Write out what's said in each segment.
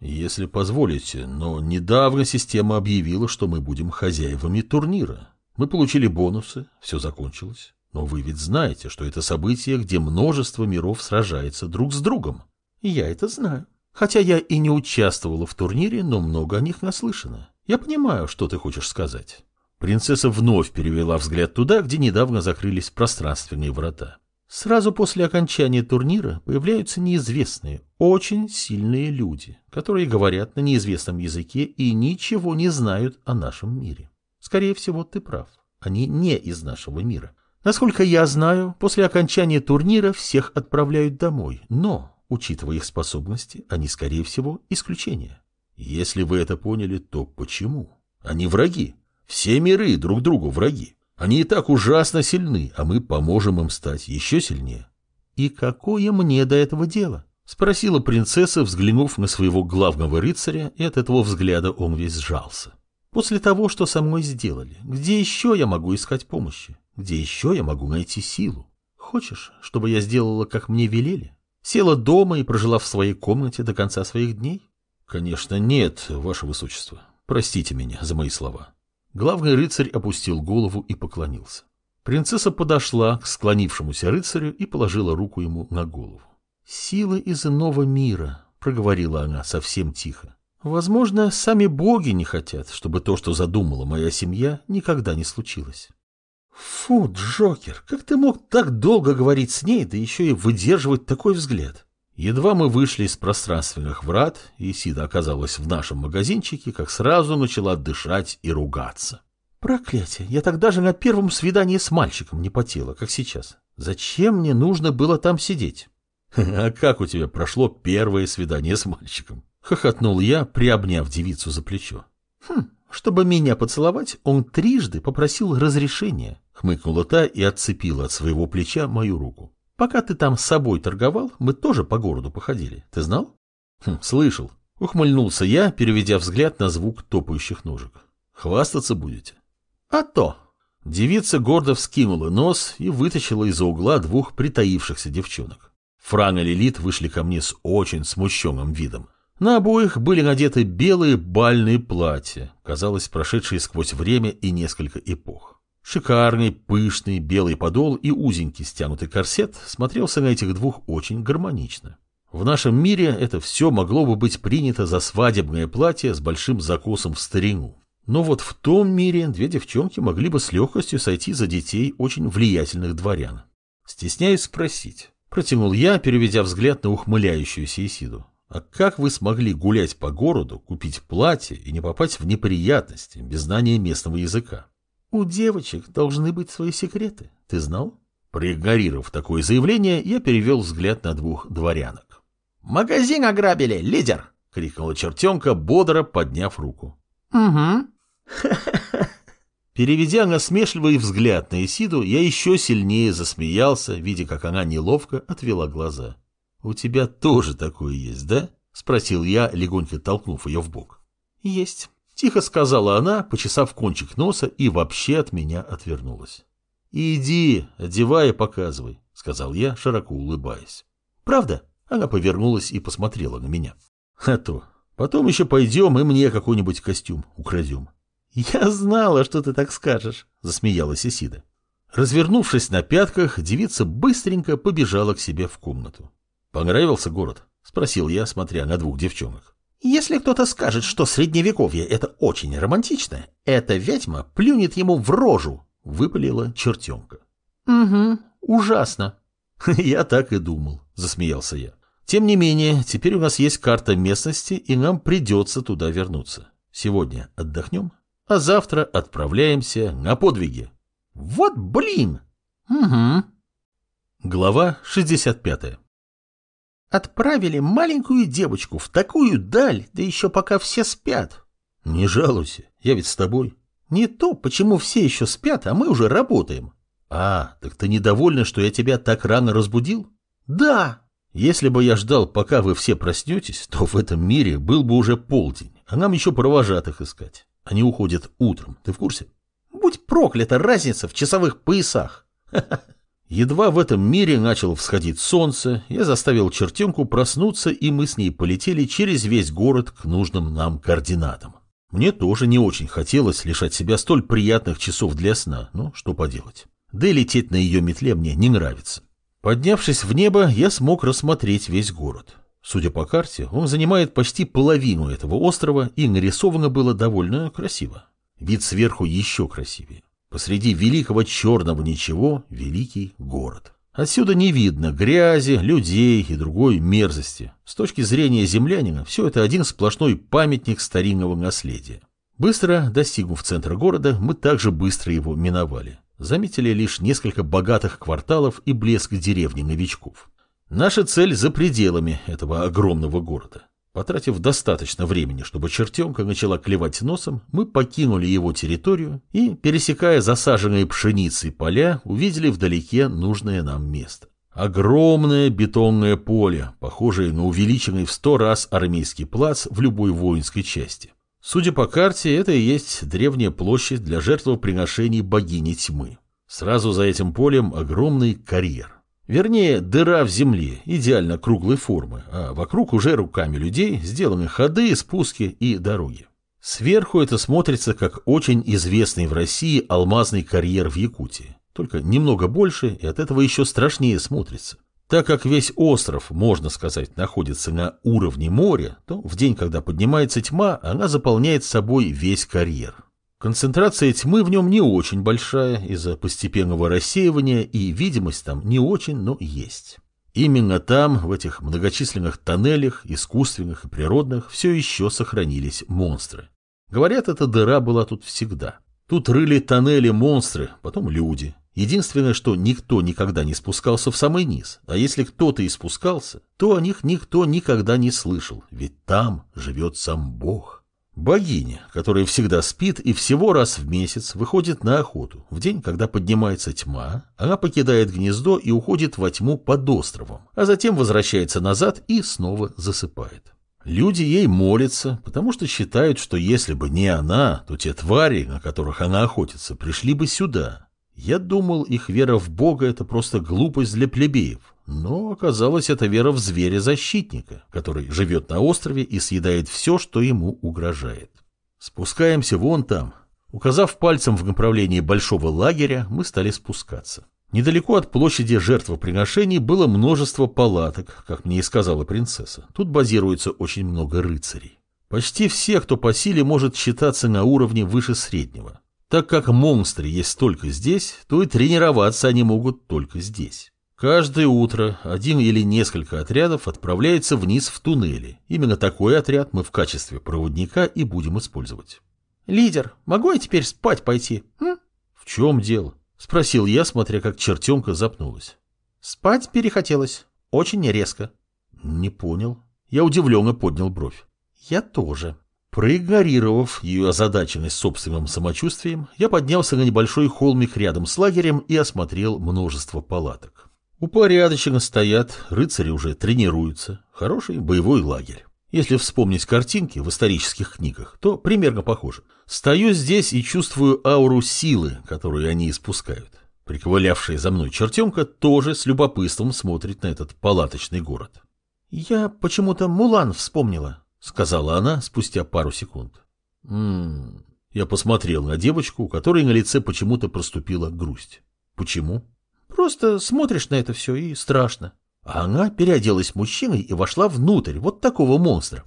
Если позволите, но недавно система объявила, что мы будем хозяевами турнира. Мы получили бонусы, все закончилось. Но вы ведь знаете, что это событие, где множество миров сражается друг с другом. Я это знаю. Хотя я и не участвовала в турнире, но много о них наслышано. Я понимаю, что ты хочешь сказать. Принцесса вновь перевела взгляд туда, где недавно закрылись пространственные врата. Сразу после окончания турнира появляются неизвестные, очень сильные люди, которые говорят на неизвестном языке и ничего не знают о нашем мире. Скорее всего, ты прав. Они не из нашего мира. Насколько я знаю, после окончания турнира всех отправляют домой, но, учитывая их способности, они, скорее всего, исключение. Если вы это поняли, то почему? Они враги. Все миры друг другу враги. Они и так ужасно сильны, а мы поможем им стать еще сильнее. И какое мне до этого дело? Спросила принцесса, взглянув на своего главного рыцаря, и от этого взгляда он весь сжался. После того, что со мной сделали, где еще я могу искать помощи? Где еще я могу найти силу? Хочешь, чтобы я сделала, как мне велели? Села дома и прожила в своей комнате до конца своих дней? Конечно, нет, ваше высочество. Простите меня за мои слова. Главный рыцарь опустил голову и поклонился. Принцесса подошла к склонившемуся рыцарю и положила руку ему на голову. «Силы из иного мира», — проговорила она совсем тихо. «Возможно, сами боги не хотят, чтобы то, что задумала моя семья, никогда не случилось». «Фу, Джокер, как ты мог так долго говорить с ней, да еще и выдерживать такой взгляд?» Едва мы вышли из пространственных врат, и Сида оказалась в нашем магазинчике, как сразу начала дышать и ругаться. Проклятие, я тогда же на первом свидании с мальчиком не потела, как сейчас. Зачем мне нужно было там сидеть? А как у тебя прошло первое свидание с мальчиком? Хохотнул я, приобняв девицу за плечо. Хм, чтобы меня поцеловать, он трижды попросил разрешения. Хмыкнула та и отцепила от своего плеча мою руку. Пока ты там с собой торговал, мы тоже по городу походили. Ты знал? Хм, слышал. Ухмыльнулся я, переведя взгляд на звук топающих ножек. Хвастаться будете? А то. Девица гордо вскинула нос и вытащила из-за угла двух притаившихся девчонок. Фран и Лилит вышли ко мне с очень смущенным видом. На обоих были надеты белые бальные платья, казалось, прошедшие сквозь время и несколько эпох. Шикарный, пышный, белый подол и узенький стянутый корсет смотрелся на этих двух очень гармонично. В нашем мире это все могло бы быть принято за свадебное платье с большим закосом в старину. Но вот в том мире две девчонки могли бы с легкостью сойти за детей очень влиятельных дворян. Стесняюсь спросить. Протянул я, переведя взгляд на ухмыляющуюся Исиду. А как вы смогли гулять по городу, купить платье и не попасть в неприятности без знания местного языка? У девочек должны быть свои секреты. Ты знал? Проигнорировав такое заявление, я перевел взгляд на двух дворянок. «Магазин ограбили, лидер!» — крикнула чертенка, бодро подняв руку. «Угу». Переведя насмешливый взгляд на Исиду, я еще сильнее засмеялся, видя, как она неловко отвела глаза. «У тебя тоже такое есть, да?» — спросил я, легонько толкнув ее в бок. «Есть». Тихо сказала она, почесав кончик носа, и вообще от меня отвернулась. «Иди, одевай и показывай», — сказал я, широко улыбаясь. «Правда?» Она повернулась и посмотрела на меня. «А то. Потом еще пойдем и мне какой-нибудь костюм украдем». «Я знала, что ты так скажешь», — засмеялась Исида. Развернувшись на пятках, девица быстренько побежала к себе в комнату. «Понравился город?» — спросил я, смотря на двух девчонок. Если кто-то скажет, что средневековье — это очень романтично, эта ведьма плюнет ему в рожу, — выпалила чертенка. — Угу, ужасно. — Я так и думал, — засмеялся я. Тем не менее, теперь у нас есть карта местности, и нам придется туда вернуться. Сегодня отдохнем, а завтра отправляемся на подвиги. Вот блин! Угу. Глава 65 Отправили маленькую девочку в такую даль, да еще пока все спят. Не жалуйся, я ведь с тобой. Не то, почему все еще спят, а мы уже работаем. А, так ты недовольна, что я тебя так рано разбудил? Да. Если бы я ждал, пока вы все проснетесь, то в этом мире был бы уже полдень, а нам еще провожатых искать. Они уходят утром, ты в курсе? Будь проклята разница в часовых поясах. Едва в этом мире начало всходить солнце, я заставил чертенку проснуться, и мы с ней полетели через весь город к нужным нам координатам. Мне тоже не очень хотелось лишать себя столь приятных часов для сна, но что поделать. Да и лететь на ее метле мне не нравится. Поднявшись в небо, я смог рассмотреть весь город. Судя по карте, он занимает почти половину этого острова, и нарисовано было довольно красиво. Вид сверху еще красивее. Посреди великого черного ничего – великий город. Отсюда не видно грязи, людей и другой мерзости. С точки зрения землянина, все это один сплошной памятник старинного наследия. Быстро достигнув центра города, мы также быстро его миновали. Заметили лишь несколько богатых кварталов и блеск деревни новичков. Наша цель за пределами этого огромного города. Потратив достаточно времени, чтобы чертенка начала клевать носом, мы покинули его территорию и, пересекая засаженные пшеницей поля, увидели вдалеке нужное нам место. Огромное бетонное поле, похожее на увеличенный в сто раз армейский плац в любой воинской части. Судя по карте, это и есть древняя площадь для жертвоприношений богини тьмы. Сразу за этим полем огромный карьер. Вернее, дыра в земле, идеально круглой формы, а вокруг уже руками людей сделаны ходы, спуски и дороги. Сверху это смотрится как очень известный в России алмазный карьер в Якутии, только немного больше и от этого еще страшнее смотрится. Так как весь остров, можно сказать, находится на уровне моря, то в день, когда поднимается тьма, она заполняет собой весь карьер. Концентрация тьмы в нем не очень большая из-за постепенного рассеивания, и видимость там не очень, но есть. Именно там, в этих многочисленных тоннелях, искусственных и природных, все еще сохранились монстры. Говорят, эта дыра была тут всегда. Тут рыли тоннели монстры, потом люди. Единственное, что никто никогда не спускался в самый низ, а если кто-то и спускался, то о них никто никогда не слышал, ведь там живет сам Бог. Богиня, которая всегда спит и всего раз в месяц выходит на охоту. В день, когда поднимается тьма, она покидает гнездо и уходит во тьму под островом, а затем возвращается назад и снова засыпает. Люди ей молятся, потому что считают, что если бы не она, то те твари, на которых она охотится, пришли бы сюда. Я думал, их вера в Бога – это просто глупость для плебеев, но оказалось, это вера в зверя-защитника, который живет на острове и съедает все, что ему угрожает. Спускаемся вон там. Указав пальцем в направлении большого лагеря, мы стали спускаться. Недалеко от площади жертвоприношений было множество палаток, как мне и сказала принцесса. Тут базируется очень много рыцарей. Почти все, кто по силе, может считаться на уровне выше среднего. Так как монстры есть только здесь, то и тренироваться они могут только здесь. Каждое утро один или несколько отрядов отправляется вниз в туннели. Именно такой отряд мы в качестве проводника и будем использовать. «Лидер, могу я теперь спать пойти?» м? «В чем дело?» — спросил я, смотря как чертенка запнулась. «Спать перехотелось. Очень резко». «Не понял». Я удивленно поднял бровь. «Я тоже». Проигнорировав ее озадаченность собственным самочувствием, я поднялся на небольшой холмик рядом с лагерем и осмотрел множество палаток. Упорядоченно стоят, рыцари уже тренируются. Хороший боевой лагерь. Если вспомнить картинки в исторических книгах, то примерно похоже. Стою здесь и чувствую ауру силы, которую они испускают. Приковылявшая за мной чертенка тоже с любопытством смотрит на этот палаточный город. «Я почему-то Мулан вспомнила», — сказала она спустя пару секунд. «М-м-м». Я посмотрел на девочку, у которой на лице почему-то проступила грусть. «Почему?» Просто смотришь на это все и страшно. А она переоделась мужчиной и вошла внутрь вот такого монстра.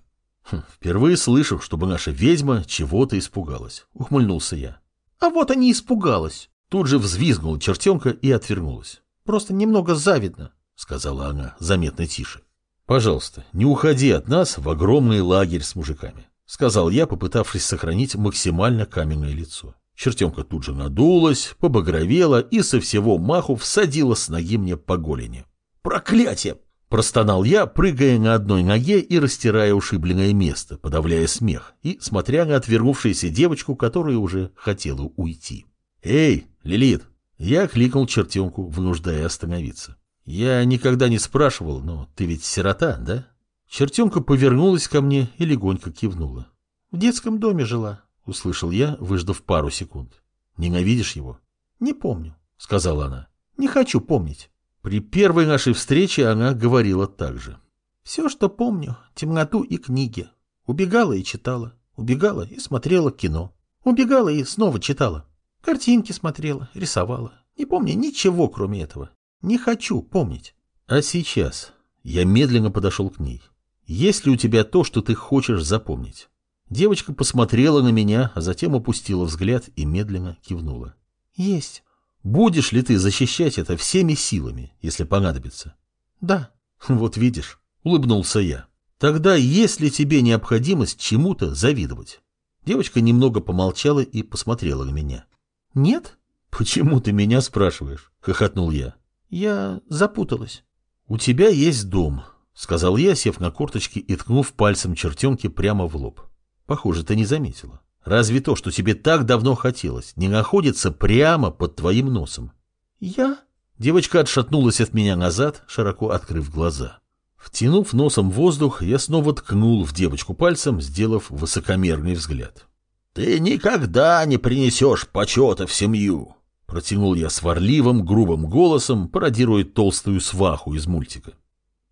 Хм, впервые слышу, чтобы наша ведьма чего-то испугалась. Ухмыльнулся я. А вот и не испугалась. Тут же взвизгнула чертенка и отвернулась. Просто немного завидно, сказала она заметно тише. Пожалуйста, не уходи от нас в огромный лагерь с мужиками, сказал я, попытавшись сохранить максимально каменное лицо. Чертенка тут же надулась, побагровела и со всего маху всадила с ноги мне по голени. «Проклятие!» – простонал я, прыгая на одной ноге и растирая ушибленное место, подавляя смех и смотря на отвернувшуюся девочку, которая уже хотела уйти. «Эй, Лилит!» Я кликнул чертенку, вынуждая остановиться. «Я никогда не спрашивал, но ты ведь сирота, да?» Чертенка повернулась ко мне и легонько кивнула. «В детском доме жила», — услышал я, выждав пару секунд. «Ненавидишь его?» «Не помню», — сказала она. Не хочу помнить. При первой нашей встрече она говорила так же. Все, что помню, темноту и книги. Убегала и читала. Убегала и смотрела кино. Убегала и снова читала. Картинки смотрела, рисовала. Не помню ничего, кроме этого. Не хочу помнить. А сейчас я медленно подошел к ней. Есть ли у тебя то, что ты хочешь запомнить? Девочка посмотрела на меня, а затем опустила взгляд и медленно кивнула. Есть. Будешь ли ты защищать это всеми силами, если понадобится? Да. Вот видишь, улыбнулся я. Тогда есть ли тебе необходимость чему-то завидовать? Девочка немного помолчала и посмотрела на меня. Нет? Почему ты меня спрашиваешь? Хохотнул я. Я запуталась. У тебя есть дом, сказал я, сев на корточки и ткнув пальцем чертенки прямо в лоб. Похоже, ты не заметила. Разве то, что тебе так давно хотелось, не находится прямо под твоим носом? Я? Девочка отшатнулась от меня назад, широко открыв глаза. Втянув носом воздух, я снова ткнул в девочку пальцем, сделав высокомерный взгляд. «Ты никогда не принесешь почета в семью!» Протянул я сварливым, грубым голосом, пародируя толстую сваху из мультика.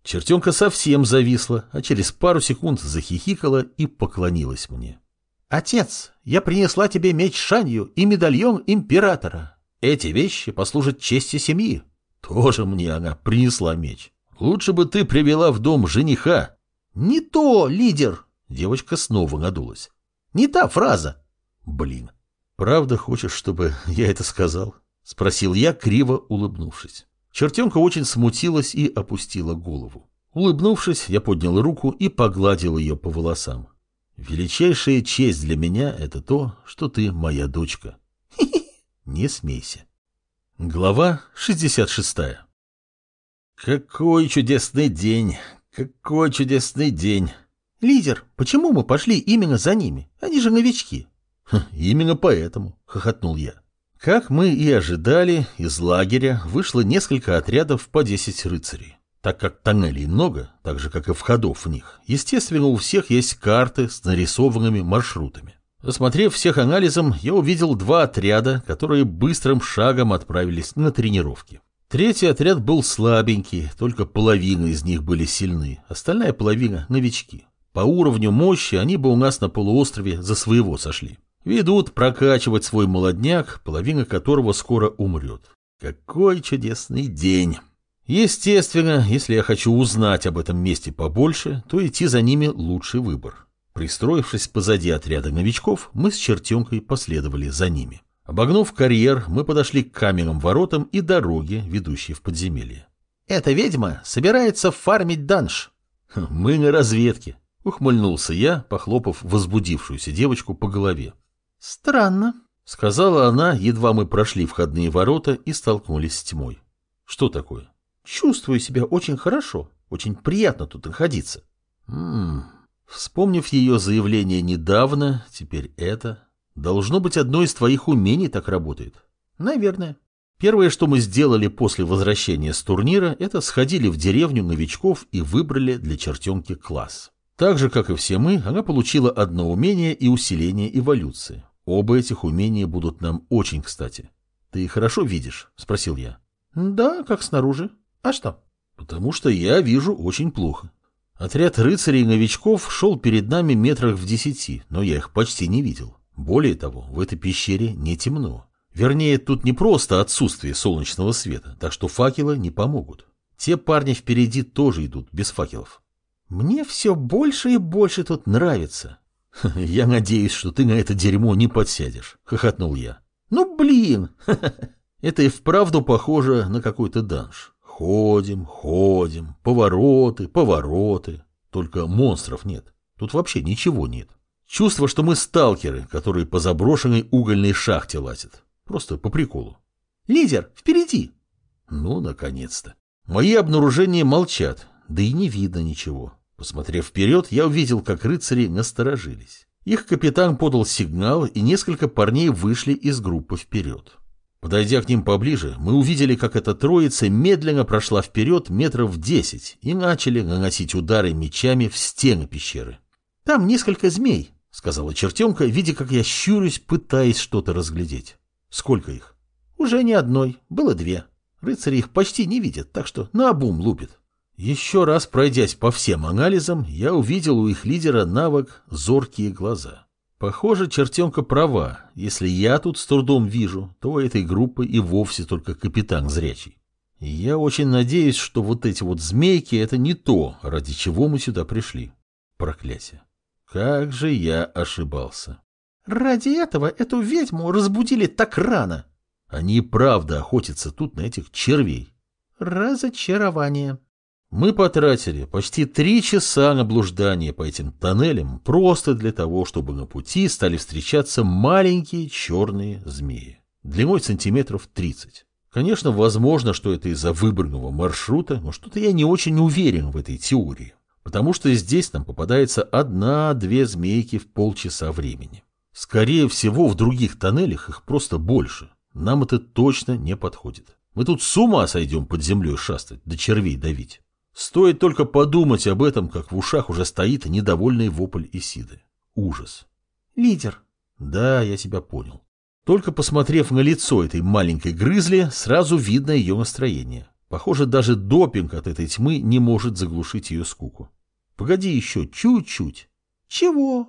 Чертенка совсем зависла, а через пару секунд захихикала и поклонилась мне. «Отец, я принесла тебе меч Шанью и медальон императора. Эти вещи послужат чести семьи». Тоже мне она принесла меч. Лучше бы ты привела в дом жениха. Не то, лидер. Девочка снова надулась. Не та фраза. Блин. Правда хочешь, чтобы я это сказал? Спросил я, криво улыбнувшись. Чертенка очень смутилась и опустила голову. Улыбнувшись, я поднял руку и погладил ее по волосам. Величайшая честь для меня — это то, что ты моя дочка. Не смейся. Глава 66 Какой чудесный день! Какой чудесный день! Лидер, почему мы пошли именно за ними? Они же новички. Именно поэтому, хохотнул я. Как мы и ожидали, из лагеря вышло несколько отрядов по 10 рыцарей. Так как тоннелей много, так же как и входов в них, естественно, у всех есть карты с нарисованными маршрутами. Осмотрев всех анализом, я увидел два отряда, которые быстрым шагом отправились на тренировки. Третий отряд был слабенький, только половина из них были сильны, остальная половина – новички. По уровню мощи они бы у нас на полуострове за своего сошли. Ведут прокачивать свой молодняк, половина которого скоро умрет. Какой чудесный день! Естественно, если я хочу узнать об этом месте побольше, то идти за ними лучший выбор. Пристроившись позади отряда новичков, мы с чертенкой последовали за ними. Обогнув карьер, мы подошли к каменным воротам и дороге, ведущей в подземелье. «Эта ведьма собирается фармить данж». «Мы на разведке», — ухмыльнулся я, похлопав возбудившуюся девочку по голове. «Странно», — сказала она, едва мы прошли входные ворота и столкнулись с тьмой. «Что такое?» «Чувствую себя очень хорошо. Очень приятно тут находиться». «Ммм...» Вспомнив ее заявление недавно, теперь это... Должно быть, одно из твоих умений так работает. Наверное. Первое, что мы сделали после возвращения с турнира, это сходили в деревню новичков и выбрали для чертенки класс. Так же, как и все мы, она получила одно умение и усиление эволюции. Оба этих умения будут нам очень кстати. Ты хорошо видишь? Спросил я. Да, как снаружи. А что? Потому что я вижу очень плохо. Отряд рыцарей-новичков шел перед нами метрах в десяти, но я их почти не видел. Более того, в этой пещере не темно. Вернее, тут не просто отсутствие солнечного света, так что факелы не помогут. Те парни впереди тоже идут без факелов. Мне все больше и больше тут нравится. Я надеюсь, что ты на это дерьмо не подсядешь, хохотнул я. Ну блин! Это и вправду похоже на какой-то данж. Ходим, ходим, повороты, повороты. Только монстров нет. Тут вообще ничего нет. Чувство, что мы сталкеры, которые по заброшенной угольной шахте лазят. Просто по приколу. Лидер, впереди! Ну, наконец-то. Мои обнаружения молчат, да и не видно ничего. Посмотрев вперед, я увидел, как рыцари насторожились. Их капитан подал сигнал, и несколько парней вышли из группы вперед. Подойдя к ним поближе, мы увидели, как эта троица медленно прошла вперед метров десять и начали наносить удары мечами в стены пещеры. «Там несколько змей», — сказала чертенка, видя, как я щурюсь, пытаясь что-то разглядеть. «Сколько их?» «Уже не одной, было две». Рыцари их почти не видят, так что на обум лупит. Еще раз пройдясь по всем анализам, я увидел у их лидера навык «зоркие глаза». Похоже, чертенка права. Если я тут с трудом вижу, то у этой группы и вовсе только капитан зрячий. я очень надеюсь, что вот эти вот змейки — это не то, ради чего мы сюда пришли. Проклятие. Как же я ошибался. Ради этого эту ведьму разбудили так рано. Они правда охотятся тут на этих червей. Разочарование. Мы потратили почти три часа на блуждание по этим тоннелям просто для того, чтобы на пути стали встречаться маленькие черные змеи, длиной сантиметров 30. Конечно, возможно, что это из-за выбранного маршрута, но что-то я не очень уверен в этой теории, потому что здесь нам попадается одна-две змейки в полчаса времени. Скорее всего, в других тоннелях их просто больше. Нам это точно не подходит. Мы тут с ума сойдем под землей шастать, да червей давить. Стоит только подумать об этом, как в ушах уже стоит недовольный вопль Исиды. Ужас. Лидер. Да, я тебя понял. Только посмотрев на лицо этой маленькой грызли, сразу видно ее настроение. Похоже, даже допинг от этой тьмы не может заглушить ее скуку. Погоди еще чуть-чуть. Чего?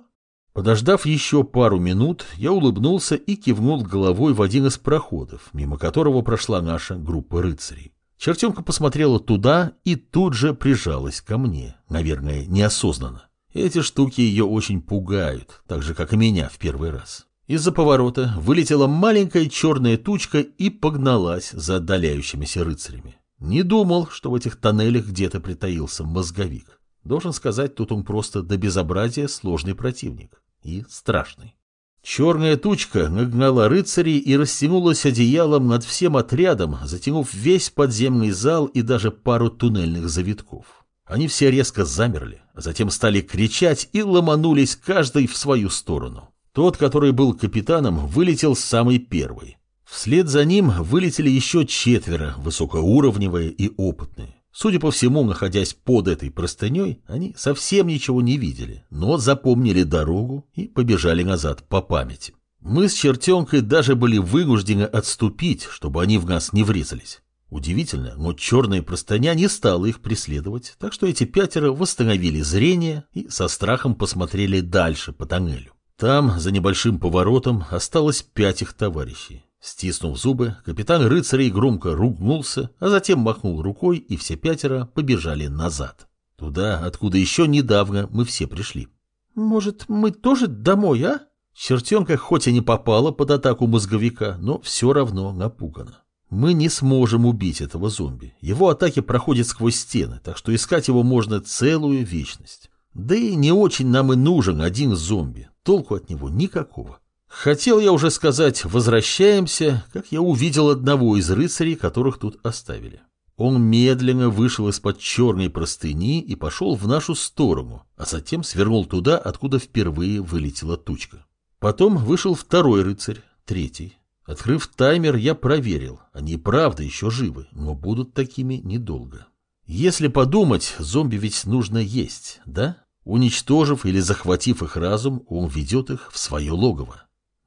Подождав еще пару минут, я улыбнулся и кивнул головой в один из проходов, мимо которого прошла наша группа рыцарей. Чертенка посмотрела туда и тут же прижалась ко мне, наверное, неосознанно. Эти штуки ее очень пугают, так же, как и меня в первый раз. Из-за поворота вылетела маленькая черная тучка и погналась за отдаляющимися рыцарями. Не думал, что в этих тоннелях где-то притаился мозговик. Должен сказать, тут он просто до безобразия сложный противник. И страшный. Черная тучка нагнала рыцарей и растянулась одеялом над всем отрядом, затянув весь подземный зал и даже пару туннельных завитков. Они все резко замерли, а затем стали кричать и ломанулись каждый в свою сторону. Тот, который был капитаном, вылетел самый первый. Вслед за ним вылетели еще четверо, высокоуровневые и опытные. Судя по всему, находясь под этой простыней, они совсем ничего не видели, но запомнили дорогу и побежали назад по памяти. Мы с чертенкой даже были вынуждены отступить, чтобы они в нас не врезались. Удивительно, но черная простыня не стала их преследовать, так что эти пятеро восстановили зрение и со страхом посмотрели дальше по тоннелю. Там, за небольшим поворотом, осталось пять их товарищей. Стиснув зубы, капитан рыцарей громко ругнулся, а затем махнул рукой, и все пятеро побежали назад. Туда, откуда еще недавно мы все пришли. «Может, мы тоже домой, а?» Чертенка хоть и не попала под атаку мозговика, но все равно напугана. Мы не сможем убить этого зомби. Его атаки проходят сквозь стены, так что искать его можно целую вечность. Да и не очень нам и нужен один зомби. Толку от него никакого. Хотел я уже сказать «возвращаемся», как я увидел одного из рыцарей, которых тут оставили. Он медленно вышел из-под черной простыни и пошел в нашу сторону, а затем свернул туда, откуда впервые вылетела тучка. Потом вышел второй рыцарь, третий. Открыв таймер, я проверил, они правда еще живы, но будут такими недолго. Если подумать, зомби ведь нужно есть, да? Уничтожив или захватив их разум, он ведет их в свое логово.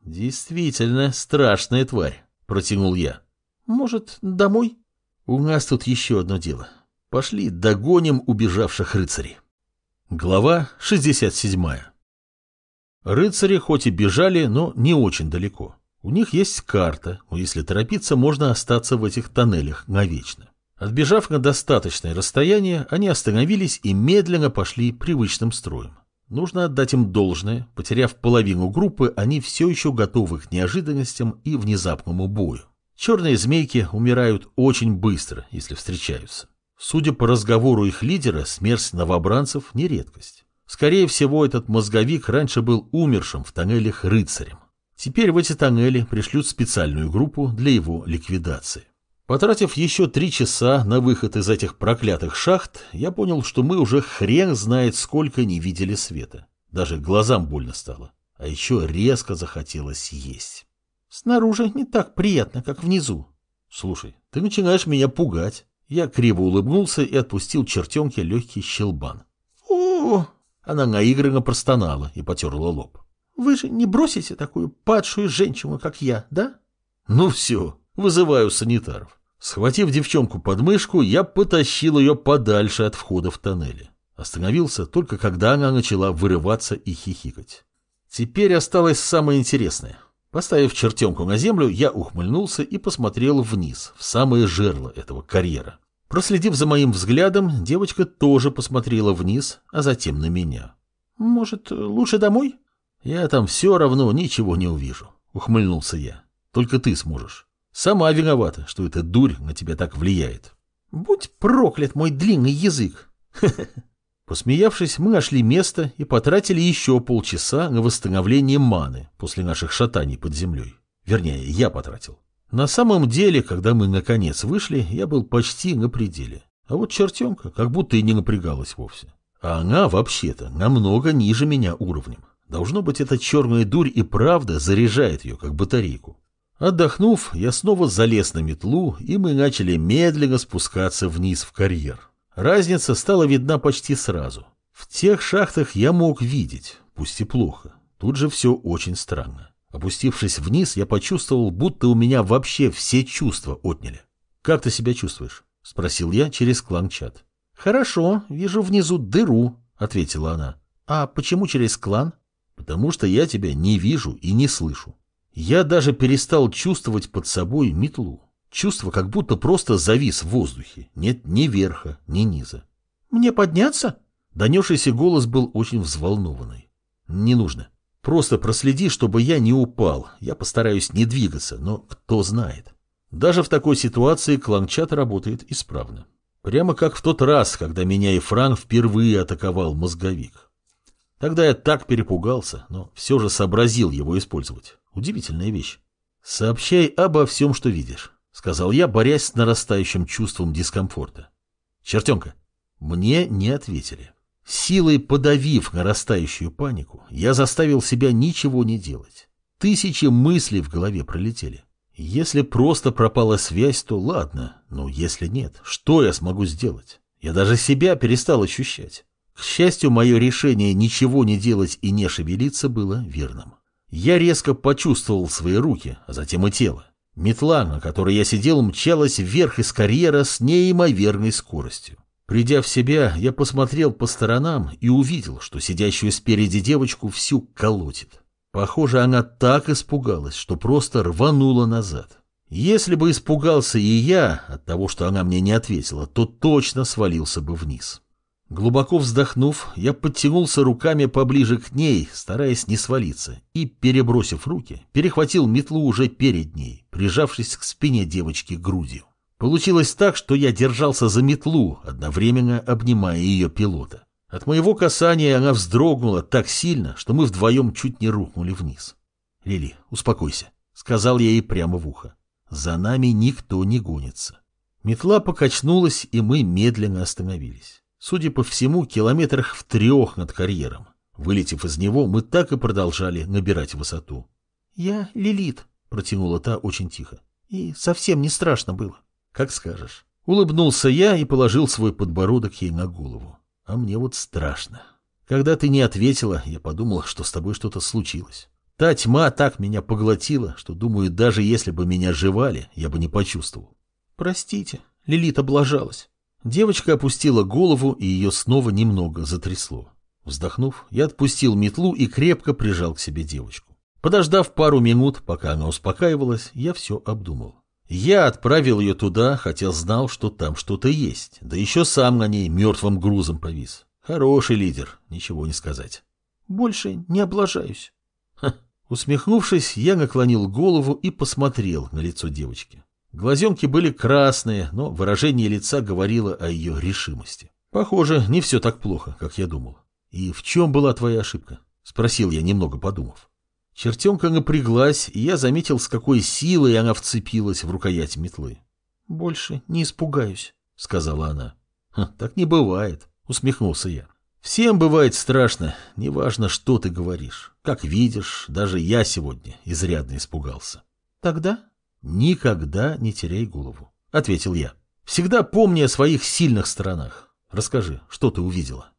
«Действительно страшная тварь», — протянул я. «Может, домой?» «У нас тут еще одно дело. Пошли догоним убежавших рыцарей». Глава 67 Рыцари хоть и бежали, но не очень далеко. У них есть карта, но если торопиться, можно остаться в этих тоннелях навечно. Отбежав на достаточное расстояние, они остановились и медленно пошли привычным строем. Нужно отдать им должное, потеряв половину группы, они все еще готовы к неожиданностям и внезапному бою. Черные змейки умирают очень быстро, если встречаются. Судя по разговору их лидера, смерть новобранцев не редкость. Скорее всего, этот мозговик раньше был умершим в тоннелях рыцарем. Теперь в эти тоннели пришлют специальную группу для его ликвидации. Потратив еще три часа на выход из этих проклятых шахт, я понял, что мы уже хрен знает сколько не видели света. Даже глазам больно стало. А еще резко захотелось есть. Снаружи не так приятно, как внизу. Слушай, ты начинаешь меня пугать. Я криво улыбнулся и отпустил чертенке легкий щелбан. О, Она наигранно простонала и потерла лоб. Вы же не бросите такую падшую женщину, как я, да? Ну все, вызываю санитаров. Схватив девчонку под мышку, я потащил ее подальше от входа в тоннели. Остановился только когда она начала вырываться и хихикать. Теперь осталось самое интересное. Поставив чертенку на землю, я ухмыльнулся и посмотрел вниз, в самое жерло этого карьера. Проследив за моим взглядом, девочка тоже посмотрела вниз, а затем на меня. «Может, лучше домой?» «Я там все равно ничего не увижу», — ухмыльнулся я. «Только ты сможешь. Сама виновата, что эта дурь на тебя так влияет». «Будь проклят мой длинный язык!» Посмеявшись, мы нашли место и потратили еще полчаса на восстановление маны после наших шатаний под землей. Вернее, я потратил. На самом деле, когда мы наконец вышли, я был почти на пределе. А вот чертенка как будто и не напрягалась вовсе. А она, вообще-то, намного ниже меня уровнем. Должно быть, эта черная дурь и правда заряжает ее, как батарейку. Отдохнув, я снова залез на метлу, и мы начали медленно спускаться вниз в карьер. Разница стала видна почти сразу. В тех шахтах я мог видеть, пусть и плохо. Тут же все очень странно. Опустившись вниз, я почувствовал, будто у меня вообще все чувства отняли. «Как ты себя чувствуешь?» — спросил я через клан-чат. «Хорошо, вижу внизу дыру», — ответила она. «А почему через клан?» «Потому что я тебя не вижу и не слышу. Я даже перестал чувствовать под собой метлу. Чувство, как будто просто завис в воздухе. Нет ни верха, ни низа. «Мне подняться?» Донесшийся голос был очень взволнованный. «Не нужно. Просто проследи, чтобы я не упал. Я постараюсь не двигаться, но кто знает». Даже в такой ситуации кланчат работает исправно. Прямо как в тот раз, когда меня и Франк впервые атаковал мозговик. Тогда я так перепугался, но все же сообразил его использовать. Удивительная вещь. Сообщай обо всем, что видишь сказал я, борясь с нарастающим чувством дискомфорта. Чертенка, мне не ответили. Силой подавив нарастающую панику, я заставил себя ничего не делать. Тысячи мыслей в голове пролетели. Если просто пропала связь, то ладно, но если нет, что я смогу сделать? Я даже себя перестал ощущать. К счастью, мое решение ничего не делать и не шевелиться было верным. Я резко почувствовал свои руки, а затем и тело. Метла, на которой я сидел, мчалась вверх из карьера с неимоверной скоростью. Придя в себя, я посмотрел по сторонам и увидел, что сидящую спереди девочку всю колотит. Похоже, она так испугалась, что просто рванула назад. Если бы испугался и я от того, что она мне не ответила, то точно свалился бы вниз. Глубоко вздохнув, я подтянулся руками поближе к ней, стараясь не свалиться, и, перебросив руки, перехватил метлу уже перед ней, прижавшись к спине девочки грудью. Получилось так, что я держался за метлу, одновременно обнимая ее пилота. От моего касания она вздрогнула так сильно, что мы вдвоем чуть не рухнули вниз. «Лили, успокойся», — сказал я ей прямо в ухо. «За нами никто не гонится». Метла покачнулась, и мы медленно остановились. Судя по всему, километрах в трех над карьером. Вылетев из него, мы так и продолжали набирать высоту. «Я Лилит», — протянула та очень тихо. «И совсем не страшно было». «Как скажешь». Улыбнулся я и положил свой подбородок ей на голову. А мне вот страшно. Когда ты не ответила, я подумал, что с тобой что-то случилось. Та тьма так меня поглотила, что, думаю, даже если бы меня жевали, я бы не почувствовал. «Простите», — Лилит облажалась. Девочка опустила голову, и ее снова немного затрясло. Вздохнув, я отпустил метлу и крепко прижал к себе девочку. Подождав пару минут, пока она успокаивалась, я все обдумал. Я отправил ее туда, хотя знал, что там что-то есть, да еще сам на ней мертвым грузом повис. Хороший лидер, ничего не сказать. Больше не облажаюсь. Ха. Усмехнувшись, я наклонил голову и посмотрел на лицо девочки. Глазенки были красные, но выражение лица говорило о ее решимости. Похоже, не все так плохо, как я думал. И в чем была твоя ошибка? Спросил я, немного подумав. Чертенка напряглась, и я заметил, с какой силой она вцепилась в рукоять метлы. «Больше не испугаюсь», — сказала она. «Так не бывает», — усмехнулся я. «Всем бывает страшно, неважно, что ты говоришь. Как видишь, даже я сегодня изрядно испугался». «Тогда «Никогда не теряй голову», — ответил я. «Всегда помни о своих сильных сторонах. Расскажи, что ты увидела?»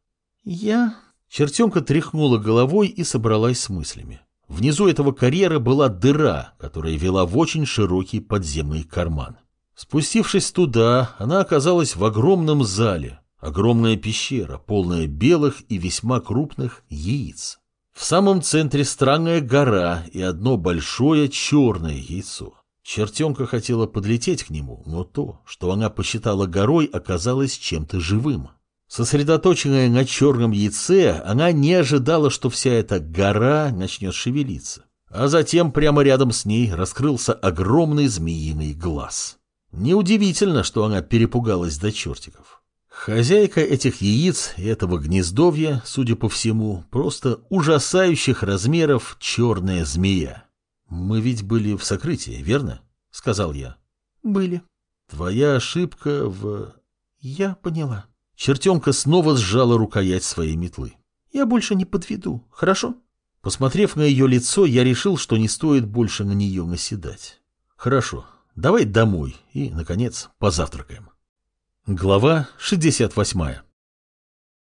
«Я...» Чертенка тряхнула головой и собралась с мыслями. Внизу этого карьера была дыра, которая вела в очень широкий подземный карман. Спустившись туда, она оказалась в огромном зале. Огромная пещера, полная белых и весьма крупных яиц. В самом центре странная гора и одно большое черное яйцо. Чертенка хотела подлететь к нему, но то, что она посчитала горой, оказалось чем-то живым. Сосредоточенная на черном яйце, она не ожидала, что вся эта гора начнет шевелиться. А затем прямо рядом с ней раскрылся огромный змеиный глаз. Неудивительно, что она перепугалась до чертиков. Хозяйка этих яиц и этого гнездовья, судя по всему, просто ужасающих размеров черная змея. «Мы ведь были в сокрытии, верно?» — сказал я. «Были». «Твоя ошибка в...» «Я поняла». Чертенка снова сжала рукоять своей метлы. «Я больше не подведу, хорошо?» Посмотрев на ее лицо, я решил, что не стоит больше на нее наседать. «Хорошо, давай домой и, наконец, позавтракаем». Глава 68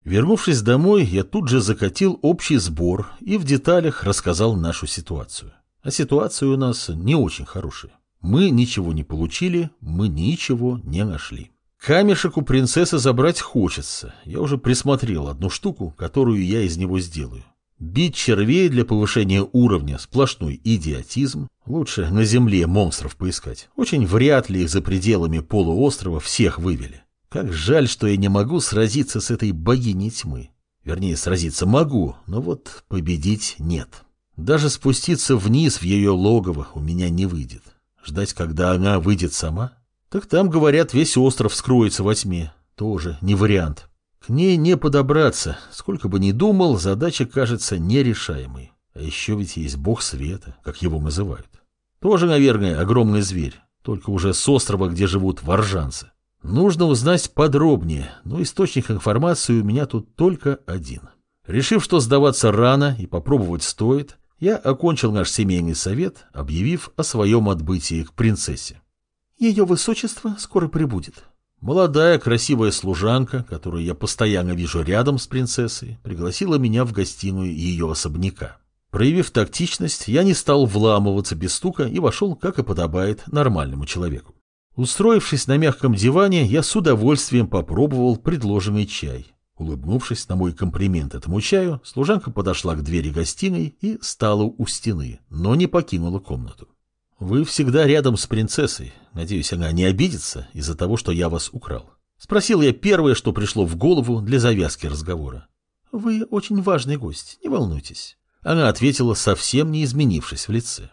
Вернувшись домой, я тут же закатил общий сбор и в деталях рассказал нашу ситуацию. А ситуация у нас не очень хорошая. Мы ничего не получили, мы ничего не нашли. Камешек у принцессы забрать хочется. Я уже присмотрел одну штуку, которую я из него сделаю. Бить червей для повышения уровня – сплошной идиотизм. Лучше на земле монстров поискать. Очень вряд ли их за пределами полуострова всех вывели. Как жаль, что я не могу сразиться с этой богиней тьмы. Вернее, сразиться могу, но вот победить нет. Даже спуститься вниз в ее логово у меня не выйдет. Ждать, когда она выйдет сама? Так там, говорят, весь остров скроется во тьме. Тоже не вариант. К ней не подобраться. Сколько бы ни думал, задача кажется нерешаемой. А еще ведь есть бог света, как его называют. Тоже, наверное, огромный зверь, только уже с острова, где живут варжанцы. Нужно узнать подробнее, но источник информации у меня тут только один. Решив, что сдаваться рано и попробовать стоит, я окончил наш семейный совет, объявив о своем отбытии к принцессе. Ее высочество скоро прибудет. Молодая красивая служанка, которую я постоянно вижу рядом с принцессой, пригласила меня в гостиную ее особняка. Проявив тактичность, я не стал вламываться без стука и вошел, как и подобает, нормальному человеку. Устроившись на мягком диване, я с удовольствием попробовал предложенный чай. Улыбнувшись на мой комплимент этому чаю, служанка подошла к двери гостиной и стала у стены, но не покинула комнату. «Вы всегда рядом с принцессой. Надеюсь, она не обидится из-за того, что я вас украл». Спросил я первое, что пришло в голову для завязки разговора. «Вы очень важный гость, не волнуйтесь». Она ответила, совсем не изменившись в лице.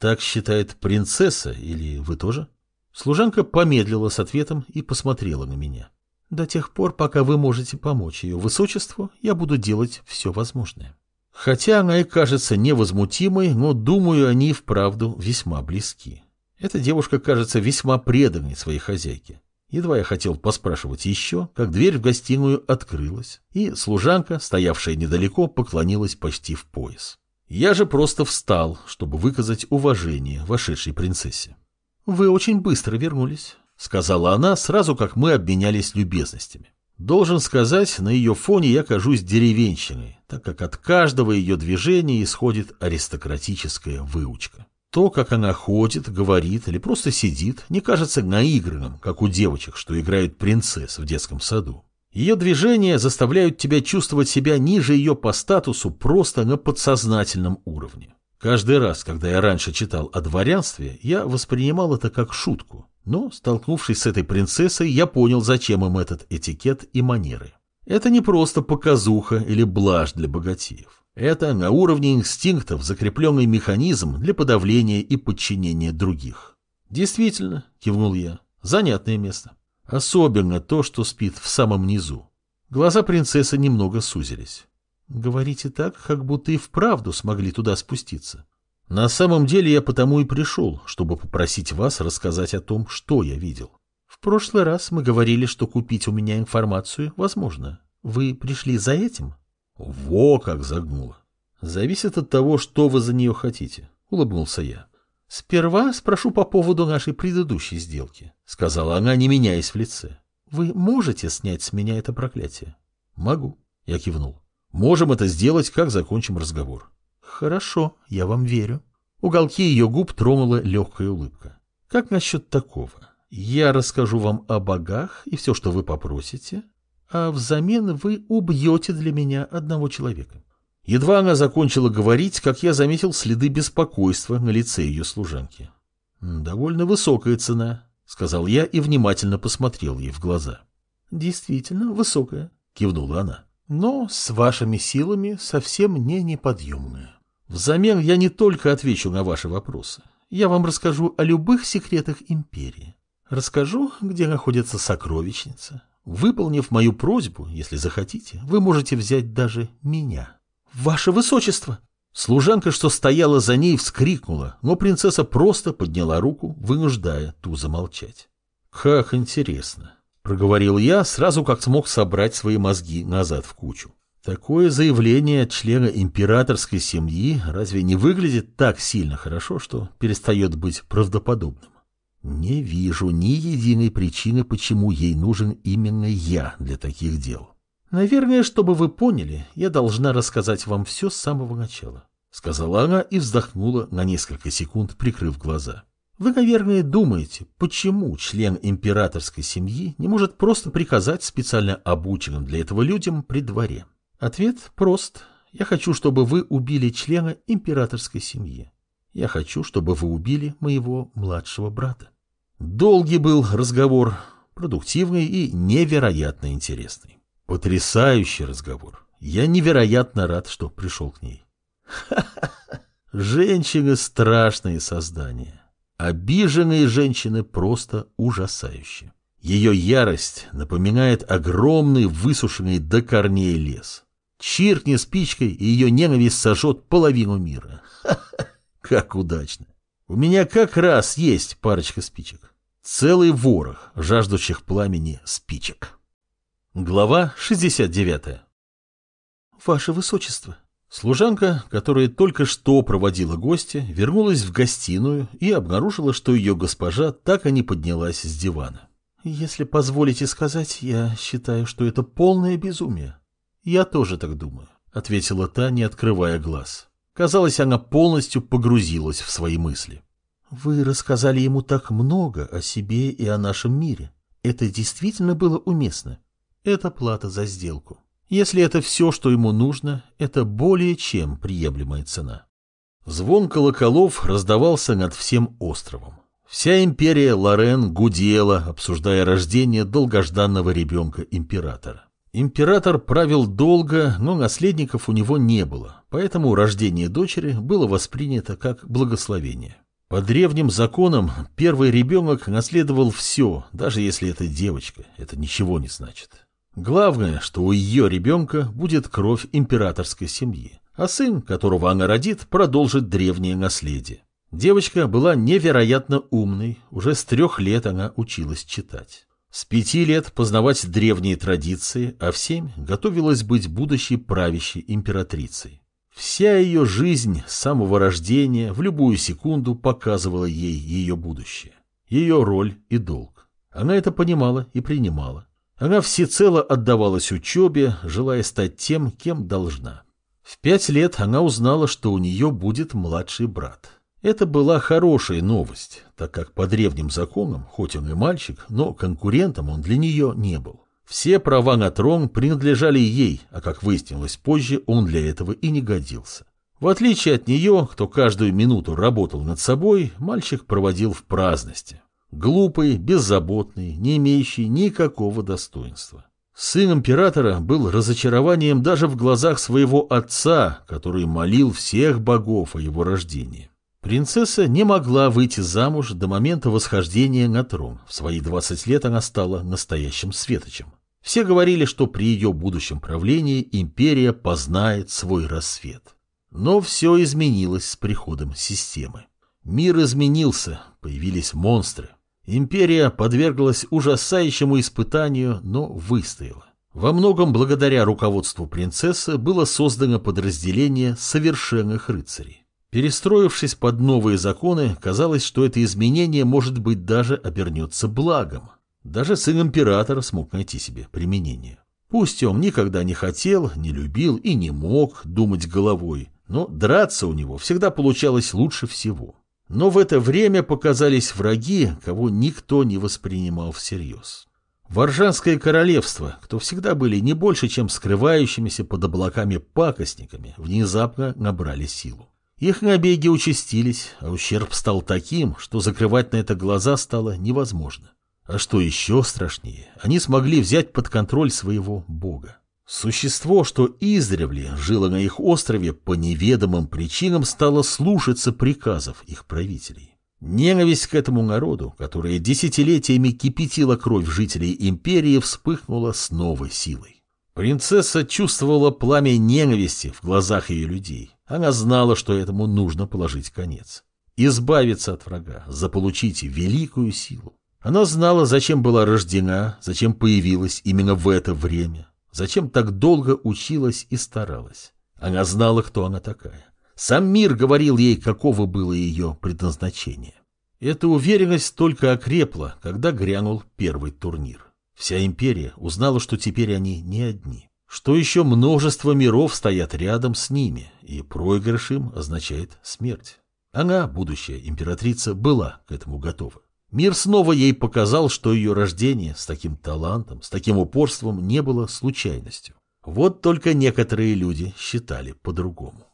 «Так считает принцесса или вы тоже?» Служанка помедлила с ответом и посмотрела на меня. «До тех пор, пока вы можете помочь ее высочеству, я буду делать все возможное». Хотя она и кажется невозмутимой, но, думаю, они вправду весьма близки. Эта девушка кажется весьма преданной своей хозяйке. Едва я хотел поспрашивать еще, как дверь в гостиную открылась, и служанка, стоявшая недалеко, поклонилась почти в пояс. Я же просто встал, чтобы выказать уважение вошедшей принцессе. «Вы очень быстро вернулись», — сказала она, сразу как мы обменялись любезностями. Должен сказать, на ее фоне я кажусь деревенщиной, так как от каждого ее движения исходит аристократическая выучка. То, как она ходит, говорит или просто сидит, не кажется наигранным, как у девочек, что играют принцесс в детском саду. Ее движения заставляют тебя чувствовать себя ниже ее по статусу просто на подсознательном уровне. Каждый раз, когда я раньше читал о дворянстве, я воспринимал это как шутку. Но, столкнувшись с этой принцессой, я понял, зачем им этот этикет и манеры. Это не просто показуха или блажь для богатеев. Это на уровне инстинктов закрепленный механизм для подавления и подчинения других. Действительно, кивнул я, занятное место. Особенно то, что спит в самом низу. Глаза принцессы немного сузились. Говорите так, как будто и вправду смогли туда спуститься. На самом деле я потому и пришел, чтобы попросить вас рассказать о том, что я видел. В прошлый раз мы говорили, что купить у меня информацию возможно. Вы пришли за этим? Во как загнуло. Зависит от того, что вы за нее хотите, улыбнулся я. Сперва спрошу по поводу нашей предыдущей сделки, сказала она, не меняясь в лице. Вы можете снять с меня это проклятие? Могу, я кивнул. Можем это сделать, как закончим разговор. Хорошо, я вам верю. Уголки ее губ тронула легкая улыбка. Как насчет такого? Я расскажу вам о богах и все, что вы попросите, а взамен вы убьете для меня одного человека. Едва она закончила говорить, как я заметил следы беспокойства на лице ее служанки. «Довольно высокая цена», — сказал я и внимательно посмотрел ей в глаза. «Действительно высокая», — кивнула она, — «но с вашими силами совсем не неподъемная. Взамен я не только отвечу на ваши вопросы, я вам расскажу о любых секретах империи. Расскажу, где находится сокровищница. Выполнив мою просьбу, если захотите, вы можете взять даже меня». «Ваше высочество!» Служанка, что стояла за ней, вскрикнула, но принцесса просто подняла руку, вынуждая ту замолчать. «Как интересно!» — проговорил я, сразу как смог собрать свои мозги назад в кучу. Такое заявление от члена императорской семьи разве не выглядит так сильно хорошо, что перестает быть правдоподобным? Не вижу ни единой причины, почему ей нужен именно я для таких дел. «Наверное, чтобы вы поняли, я должна рассказать вам все с самого начала», — сказала она и вздохнула на несколько секунд, прикрыв глаза. «Вы, наверное, думаете, почему член императорской семьи не может просто приказать специально обученным для этого людям при дворе? Ответ прост. Я хочу, чтобы вы убили члена императорской семьи. Я хочу, чтобы вы убили моего младшего брата». Долгий был разговор, продуктивный и невероятно интересный. Потрясающий разговор. Я невероятно рад, что пришел к ней. Женщины – страшные создания. Обиженные женщины просто ужасающие. Ее ярость напоминает огромный высушенный до корней лес. Чиркни спичкой, и ее ненависть сожжет половину мира. Как удачно. У меня как раз есть парочка спичек. Целый ворох жаждущих пламени спичек. Глава 69 Ваше Высочество, служанка, которая только что проводила гостя, вернулась в гостиную и обнаружила, что ее госпожа так и не поднялась с дивана. Если позволите сказать, я считаю, что это полное безумие. Я тоже так думаю, ответила та, не открывая глаз. Казалось, она полностью погрузилась в свои мысли. Вы рассказали ему так много о себе и о нашем мире. Это действительно было уместно. Это плата за сделку. Если это все, что ему нужно, это более чем приемлемая цена. Звон колоколов раздавался над всем островом. Вся империя Лорен гудела, обсуждая рождение долгожданного ребенка императора. Император правил долго, но наследников у него не было, поэтому рождение дочери было воспринято как благословение. По древним законам первый ребенок наследовал все, даже если это девочка, это ничего не значит. Главное, что у ее ребенка будет кровь императорской семьи, а сын, которого она родит, продолжит древнее наследие. Девочка была невероятно умной, уже с трех лет она училась читать. С пяти лет познавать древние традиции, а в семь готовилась быть будущей правящей императрицей. Вся ее жизнь с самого рождения в любую секунду показывала ей ее будущее, ее роль и долг. Она это понимала и принимала. Она всецело отдавалась учебе, желая стать тем, кем должна. В пять лет она узнала, что у нее будет младший брат. Это была хорошая новость, так как по древним законам, хоть он и мальчик, но конкурентом он для нее не был. Все права на трон принадлежали ей, а как выяснилось позже, он для этого и не годился. В отличие от нее, кто каждую минуту работал над собой, мальчик проводил в праздности. Глупый, беззаботный, не имеющий никакого достоинства. Сын императора был разочарованием даже в глазах своего отца, который молил всех богов о его рождении. Принцесса не могла выйти замуж до момента восхождения на трон. В свои 20 лет она стала настоящим светочем. Все говорили, что при ее будущем правлении империя познает свой рассвет. Но все изменилось с приходом системы. Мир изменился, появились монстры. Империя подверглась ужасающему испытанию, но выстояла. Во многом благодаря руководству принцессы было создано подразделение совершенных рыцарей. Перестроившись под новые законы, казалось, что это изменение, может быть, даже обернется благом. Даже сын императора смог найти себе применение. Пусть он никогда не хотел, не любил и не мог думать головой, но драться у него всегда получалось лучше всего. Но в это время показались враги, кого никто не воспринимал всерьез. Варжанское королевство, кто всегда были не больше, чем скрывающимися под облаками пакостниками, внезапно набрали силу. Их набеги участились, а ущерб стал таким, что закрывать на это глаза стало невозможно. А что еще страшнее, они смогли взять под контроль своего бога. Существо, что издревле жило на их острове, по неведомым причинам стало слушаться приказов их правителей. Ненависть к этому народу, которая десятилетиями кипятила кровь жителей империи, вспыхнула с новой силой. Принцесса чувствовала пламя ненависти в глазах ее людей. Она знала, что этому нужно положить конец. Избавиться от врага, заполучить великую силу. Она знала, зачем была рождена, зачем появилась именно в это время, зачем так долго училась и старалась. Она знала, кто она такая. Сам мир говорил ей, каково было ее предназначение. Эта уверенность только окрепла, когда грянул первый турнир. Вся империя узнала, что теперь они не одни, что еще множество миров стоят рядом с ними, и проигрыш им означает смерть. Она, будущая императрица, была к этому готова. Мир снова ей показал, что ее рождение с таким талантом, с таким упорством не было случайностью. Вот только некоторые люди считали по-другому.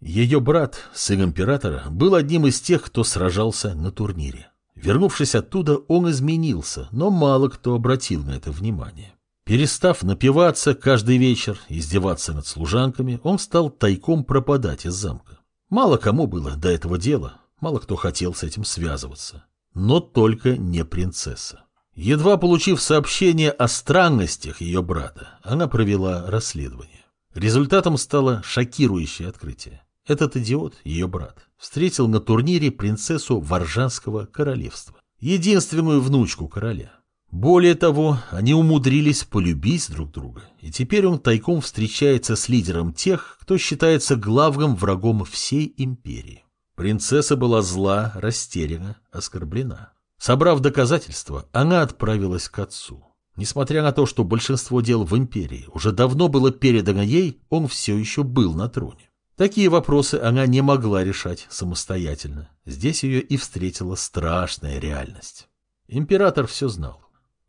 Ее брат, сын императора, был одним из тех, кто сражался на турнире. Вернувшись оттуда, он изменился, но мало кто обратил на это внимание. Перестав напиваться каждый вечер, издеваться над служанками, он стал тайком пропадать из замка. Мало кому было до этого дела, мало кто хотел с этим связываться. Но только не принцесса. Едва получив сообщение о странностях ее брата, она провела расследование. Результатом стало шокирующее открытие. Этот идиот, ее брат, встретил на турнире принцессу Варжанского королевства, единственную внучку короля. Более того, они умудрились полюбить друг друга, и теперь он тайком встречается с лидером тех, кто считается главным врагом всей империи. Принцесса была зла, растеряна, оскорблена. Собрав доказательства, она отправилась к отцу. Несмотря на то, что большинство дел в империи уже давно было передано ей, он все еще был на троне. Такие вопросы она не могла решать самостоятельно. Здесь ее и встретила страшная реальность. Император все знал.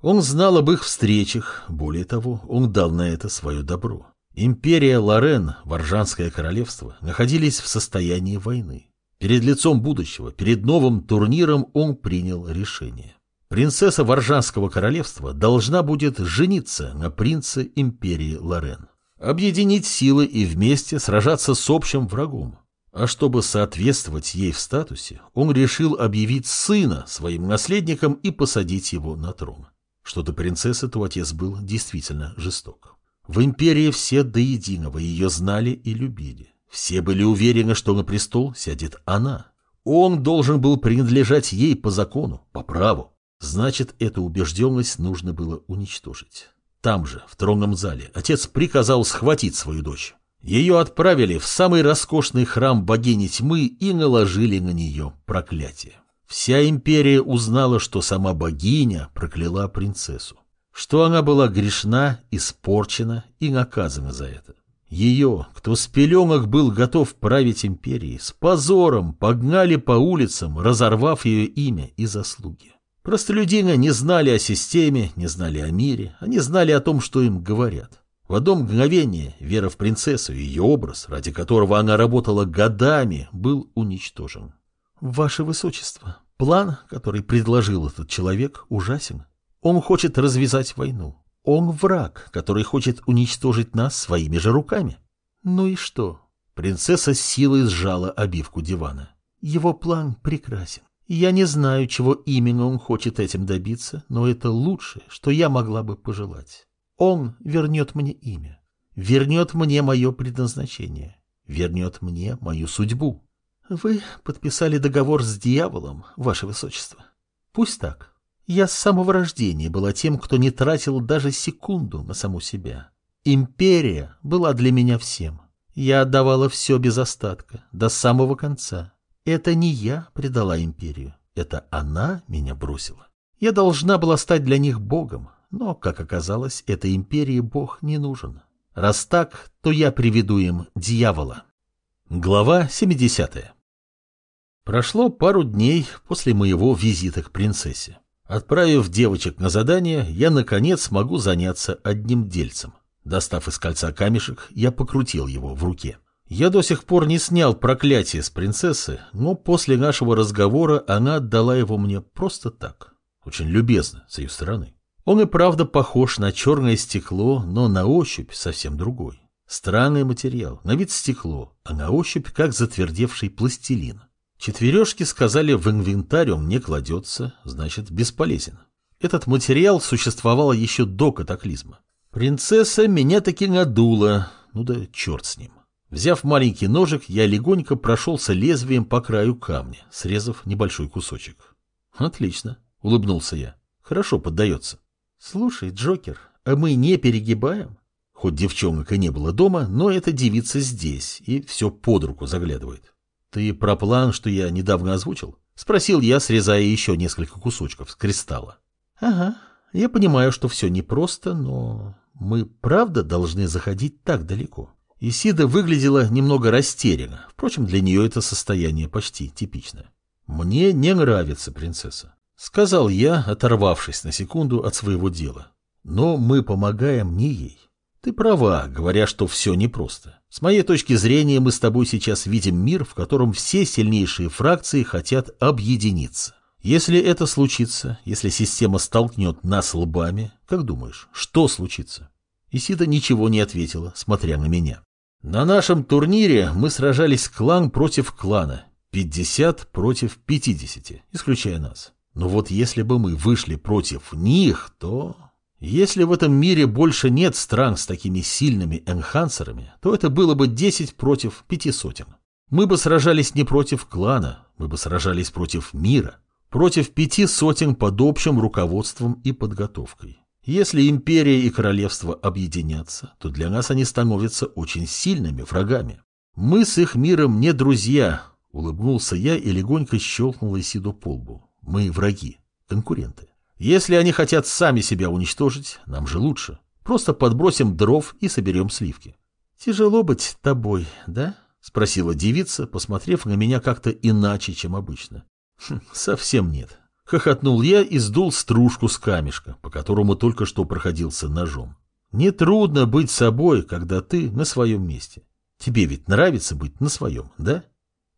Он знал об их встречах, более того, он дал на это свое добро. Империя Лорен, Варжанское королевство, находились в состоянии войны. Перед лицом будущего, перед новым турниром он принял решение. Принцесса Варжанского королевства должна будет жениться на принце империи Лорен. Объединить силы и вместе сражаться с общим врагом. А чтобы соответствовать ей в статусе, он решил объявить сына своим наследником и посадить его на трон. Что до принцессы, то отец был действительно жесток. В империи все до единого ее знали и любили. Все были уверены, что на престол сядет она. Он должен был принадлежать ей по закону, по праву. Значит, эту убежденность нужно было уничтожить. Там же, в тронном зале, отец приказал схватить свою дочь. Ее отправили в самый роскошный храм богини тьмы и наложили на нее проклятие. Вся империя узнала, что сама богиня прокляла принцессу, что она была грешна, испорчена и наказана за это. Ее, кто с пеленок был готов править империей, с позором погнали по улицам, разорвав ее имя и заслуги. Простолюдины не знали о системе, не знали о мире, они знали о том, что им говорят. В одно мгновение вера в принцессу и ее образ, ради которого она работала годами, был уничтожен. «Ваше Высочество, план, который предложил этот человек, ужасен. Он хочет развязать войну. Он враг, который хочет уничтожить нас своими же руками. Ну и что? Принцесса силой сжала обивку дивана. Его план прекрасен. Я не знаю, чего именно он хочет этим добиться, но это лучшее, что я могла бы пожелать. Он вернет мне имя, вернет мне мое предназначение, вернет мне мою судьбу. Вы подписали договор с дьяволом, ваше высочество. Пусть так. Я с самого рождения была тем, кто не тратил даже секунду на саму себя. Империя была для меня всем. Я отдавала все без остатка, до самого конца. Это не я предала империю, это она меня бросила. Я должна была стать для них богом, но, как оказалось, этой империи бог не нужен. Раз так, то я приведу им дьявола. Глава 70 Прошло пару дней после моего визита к принцессе. Отправив девочек на задание, я, наконец, смогу заняться одним дельцем. Достав из кольца камешек, я покрутил его в руке. Я до сих пор не снял проклятие с принцессы, но после нашего разговора она отдала его мне просто так. Очень любезно с ее стороны. Он и правда похож на черное стекло, но на ощупь совсем другой. Странный материал, на вид стекло, а на ощупь как затвердевший пластилин. Четвережки сказали, в инвентарь не кладется, значит, бесполезен. Этот материал существовал еще до катаклизма. Принцесса меня таки надула, ну да черт с ним. Взяв маленький ножик, я легонько прошелся лезвием по краю камня, срезав небольшой кусочек. Отлично, улыбнулся я. Хорошо поддается. Слушай, Джокер, а мы не перегибаем? Хоть девчонок и не было дома, но эта девица здесь и все под руку заглядывает. «Ты про план, что я недавно озвучил?» — спросил я, срезая еще несколько кусочков с кристалла. «Ага, я понимаю, что все непросто, но мы правда должны заходить так далеко?» Исида выглядела немного растерянно, впрочем, для нее это состояние почти типичное. «Мне не нравится принцесса», — сказал я, оторвавшись на секунду от своего дела. «Но мы помогаем не ей. Ты права, говоря, что все непросто. С моей точки зрения, мы с тобой сейчас видим мир, в котором все сильнейшие фракции хотят объединиться. Если это случится, если система столкнет нас лбами, как думаешь, что случится? Исида ничего не ответила, смотря на меня. На нашем турнире мы сражались клан против клана, 50 против 50, исключая нас. Но вот если бы мы вышли против них, то... Если в этом мире больше нет стран с такими сильными энхансерами, то это было бы 10 против пяти сотен. Мы бы сражались не против клана, мы бы сражались против мира, против пяти сотен под общим руководством и подготовкой. Если империя и королевство объединятся, то для нас они становятся очень сильными врагами. Мы с их миром не друзья, улыбнулся я и легонько щелкнул Исиду по лбу. Мы враги, конкуренты. Если они хотят сами себя уничтожить, нам же лучше. Просто подбросим дров и соберем сливки. Тяжело быть тобой, да? Спросила девица, посмотрев на меня как-то иначе, чем обычно. Хм, совсем нет. Хохотнул я и сдул стружку с камешка, по которому только что проходился ножом. Нетрудно быть собой, когда ты на своем месте. Тебе ведь нравится быть на своем, да?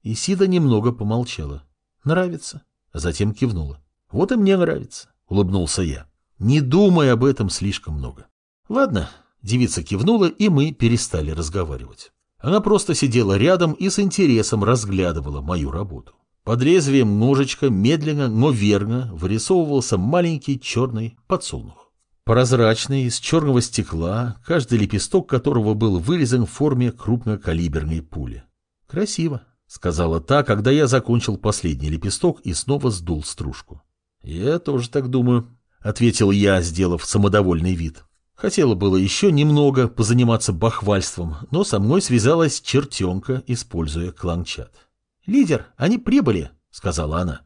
Исида немного помолчала. Нравится. А затем кивнула. Вот и мне нравится. — улыбнулся я. «Не думай об этом слишком много». «Ладно», — девица кивнула, и мы перестали разговаривать. Она просто сидела рядом и с интересом разглядывала мою работу. Под лезвием ножичка медленно, но верно вырисовывался маленький черный подсолнух. Прозрачный, из черного стекла, каждый лепесток которого был вырезан в форме крупнокалиберной пули. «Красиво», — сказала та, когда я закончил последний лепесток и снова сдул стружку. «Я тоже так думаю», — ответил я, сделав самодовольный вид. Хотела было еще немного позаниматься бахвальством, но со мной связалась чертенка, используя кланчат. «Лидер, они прибыли», — сказала она.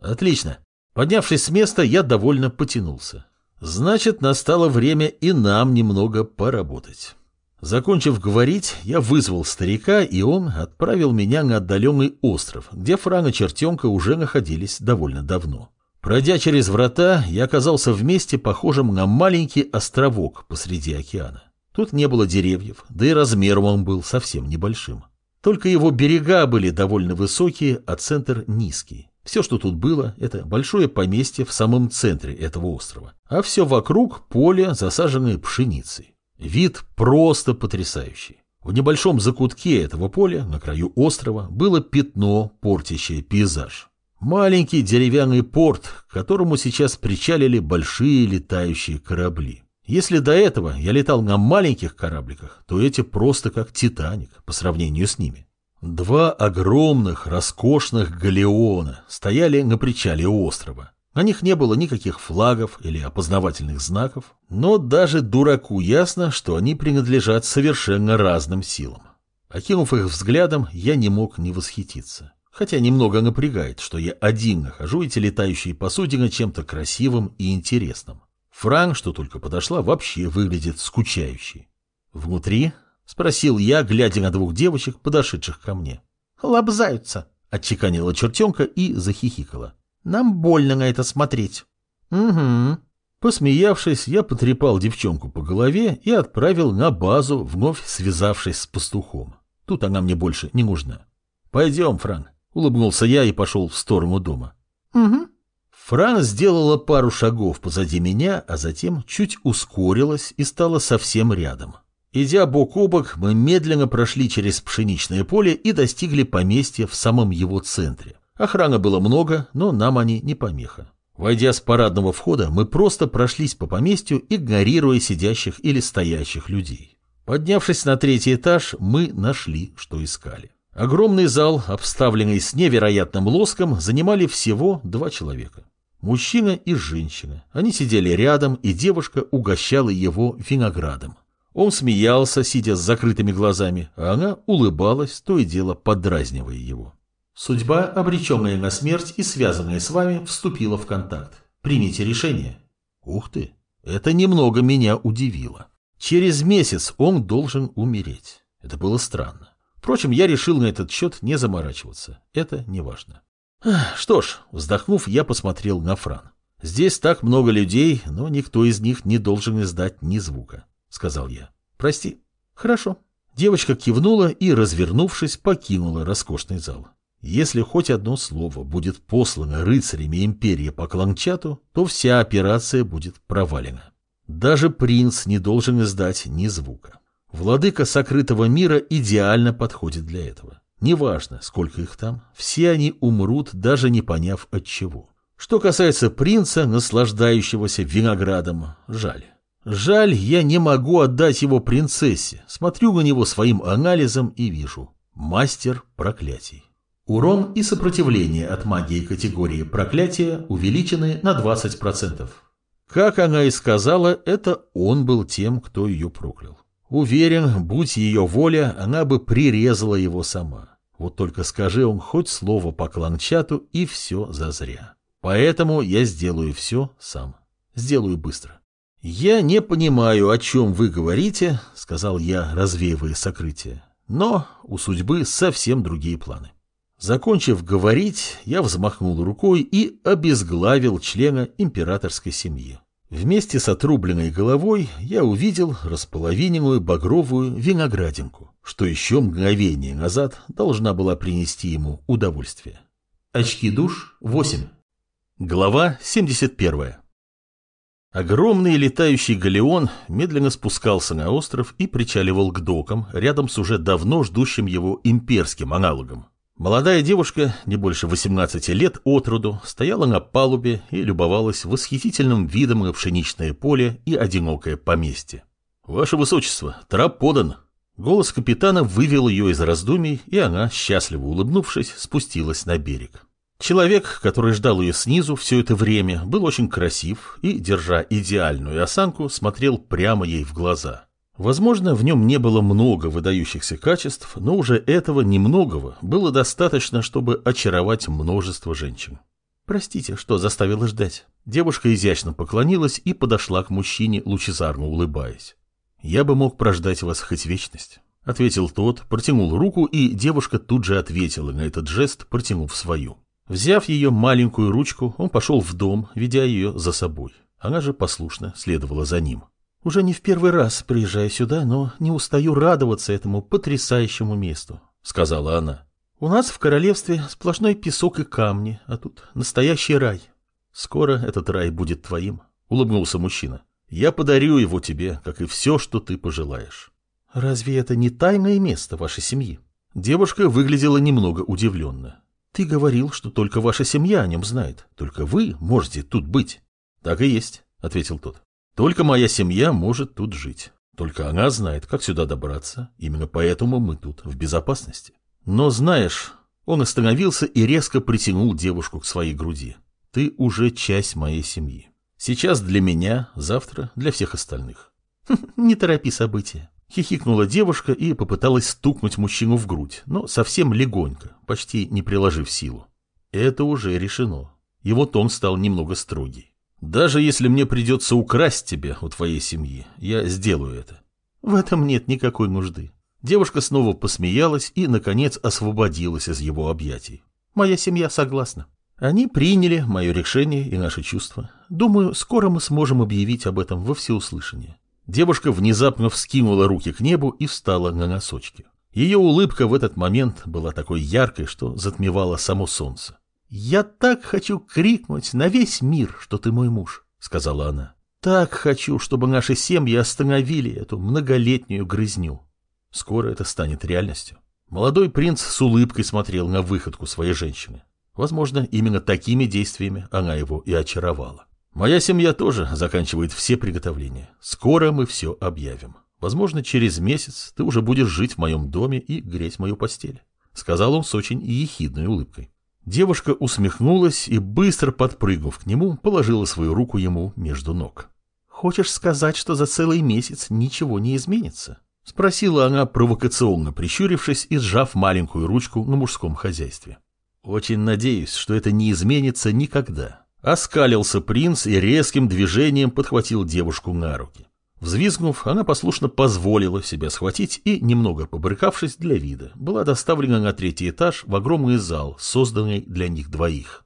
«Отлично». Поднявшись с места, я довольно потянулся. Значит, настало время и нам немного поработать. Закончив говорить, я вызвал старика, и он отправил меня на отдаленный остров, где Фран и чертенка уже находились довольно давно. Пройдя через врата, я оказался в месте, похожем на маленький островок посреди океана. Тут не было деревьев, да и размером он был совсем небольшим. Только его берега были довольно высокие, а центр низкий. Все, что тут было, это большое поместье в самом центре этого острова, а все вокруг поле, засаженное пшеницей. Вид просто потрясающий. В небольшом закутке этого поля, на краю острова, было пятно, портящее пейзаж. Маленький деревянный порт, к которому сейчас причалили большие летающие корабли. Если до этого я летал на маленьких корабликах, то эти просто как Титаник по сравнению с ними. Два огромных, роскошных галеона стояли на причале острова. На них не было никаких флагов или опознавательных знаков, но даже дураку ясно, что они принадлежат совершенно разным силам. Окинув их взглядом, я не мог не восхититься. Хотя немного напрягает, что я один нахожу эти летающие посудины чем-то красивым и интересным. Фран, что только подошла, вообще выглядит скучающей. «Внутри?» — спросил я, глядя на двух девочек, подошедших ко мне. «Лобзаются», — отчеканила чертенка и захихикала. Нам больно на это смотреть. Угу. Посмеявшись, я потрепал девчонку по голове и отправил на базу, вновь связавшись с пастухом. Тут она мне больше не нужна. Пойдем, Фран. Улыбнулся я и пошел в сторону дома. Угу. Фран сделала пару шагов позади меня, а затем чуть ускорилась и стала совсем рядом. Идя бок о бок, мы медленно прошли через пшеничное поле и достигли поместья в самом его центре. Охраны было много, но нам они не помеха. Войдя с парадного входа, мы просто прошлись по поместью, игнорируя сидящих или стоящих людей. Поднявшись на третий этаж, мы нашли, что искали. Огромный зал, обставленный с невероятным лоском, занимали всего два человека. Мужчина и женщина. Они сидели рядом, и девушка угощала его виноградом. Он смеялся, сидя с закрытыми глазами, а она улыбалась, то и дело подразнивая его. Судьба, обреченная на смерть и связанная с вами, вступила в контакт. Примите решение. Ух ты, это немного меня удивило. Через месяц он должен умереть. Это было странно. Впрочем, я решил на этот счет не заморачиваться. Это не важно. Что ж, вздохнув, я посмотрел на Фран. Здесь так много людей, но никто из них не должен издать ни звука сказал я. Прости. Хорошо. Девочка кивнула и, развернувшись, покинула роскошный зал. Если хоть одно слово будет послано рыцарями империи по Кланчату, то вся операция будет провалена. Даже принц не должен издать ни звука. Владыка сокрытого мира идеально подходит для этого. Неважно, сколько их там, все они умрут, даже не поняв от чего. Что касается принца, наслаждающегося виноградом, жаль. Жаль, я не могу отдать его принцессе. Смотрю на него своим анализом и вижу. Мастер проклятий. Урон и сопротивление от магии категории проклятия увеличены на 20%. Как она и сказала, это он был тем, кто ее проклял. Уверен, будь ее воля, она бы прирезала его сама. Вот только скажи он хоть слово по кланчату, и все зазря. Поэтому я сделаю все сам. Сделаю быстро. «Я не понимаю, о чем вы говорите», — сказал я, развеивая сокрытие. «Но у судьбы совсем другие планы». Закончив говорить, я взмахнул рукой и обезглавил члена императорской семьи. Вместе с отрубленной головой я увидел располовиненную багровую виноградинку, что еще мгновение назад должна была принести ему удовольствие. Очки душ 8. Глава 71. Огромный летающий галеон медленно спускался на остров и причаливал к докам, рядом с уже давно ждущим его имперским аналогом. Молодая девушка, не больше 18 лет от роду, стояла на палубе и любовалась восхитительным видом на пшеничное поле и одинокое поместье. «Ваше Высочество, трап подан!» Голос капитана вывел ее из раздумий, и она, счастливо улыбнувшись, спустилась на берег. Человек, который ждал ее снизу все это время, был очень красив и, держа идеальную осанку, смотрел прямо ей в глаза. Возможно, в нем не было много выдающихся качеств, но уже этого немногого было достаточно, чтобы очаровать множество женщин. «Простите, что заставила ждать». Девушка изящно поклонилась и подошла к мужчине, лучезарно улыбаясь. «Я бы мог прождать вас хоть вечность», — ответил тот, протянул руку, и девушка тут же ответила на этот жест, протянув свою. Взяв ее маленькую ручку, он пошел в дом, ведя ее за собой. Она же послушно следовала за ним. «Уже не в первый раз приезжаю сюда, но не устаю радоваться этому потрясающему месту», — сказала она. «У нас в королевстве сплошной песок и камни, а тут настоящий рай. Скоро этот рай будет твоим», — улыбнулся мужчина. «Я подарю его тебе, как и все, что ты пожелаешь». «Разве это не тайное место вашей семьи?» Девушка выглядела немного удивленно. Ты говорил, что только ваша семья о нем знает. Только вы можете тут быть. Так и есть, ответил тот. Только моя семья может тут жить. Только она знает, как сюда добраться. Именно поэтому мы тут в безопасности. Но знаешь, он остановился и резко притянул девушку к своей груди. Ты уже часть моей семьи. Сейчас для меня, завтра для всех остальных. Не торопи события. Хихикнула девушка и попыталась стукнуть мужчину в грудь, но совсем легонько, почти не приложив силу. Это уже решено. Его тон стал немного строгий. Даже если мне придется украсть тебя у твоей семьи, я сделаю это. В этом нет никакой нужды. Девушка снова посмеялась и, наконец, освободилась из его объятий. Моя семья согласна. Они приняли мое решение и наши чувства. Думаю, скоро мы сможем объявить об этом во всеуслышание. Девушка внезапно вскинула руки к небу и встала на носочки. Ее улыбка в этот момент была такой яркой, что затмевала само солнце. «Я так хочу крикнуть на весь мир, что ты мой муж», — сказала она. «Так хочу, чтобы наши семьи остановили эту многолетнюю грызню. Скоро это станет реальностью». Молодой принц с улыбкой смотрел на выходку своей женщины. Возможно, именно такими действиями она его и очаровала. Моя семья тоже заканчивает все приготовления. Скоро мы все объявим. Возможно, через месяц ты уже будешь жить в моем доме и греть мою постель. Сказал он с очень ехидной улыбкой. Девушка усмехнулась и, быстро подпрыгнув к нему, положила свою руку ему между ног. «Хочешь сказать, что за целый месяц ничего не изменится?» Спросила она, провокационно прищурившись и сжав маленькую ручку на мужском хозяйстве. Очень надеюсь, что это не изменится никогда. Оскалился принц и резким движением подхватил девушку на руки. Взвизгнув, она послушно позволила себя схватить и, немного побрыкавшись для вида, была доставлена на третий этаж в огромный зал, созданный для них двоих.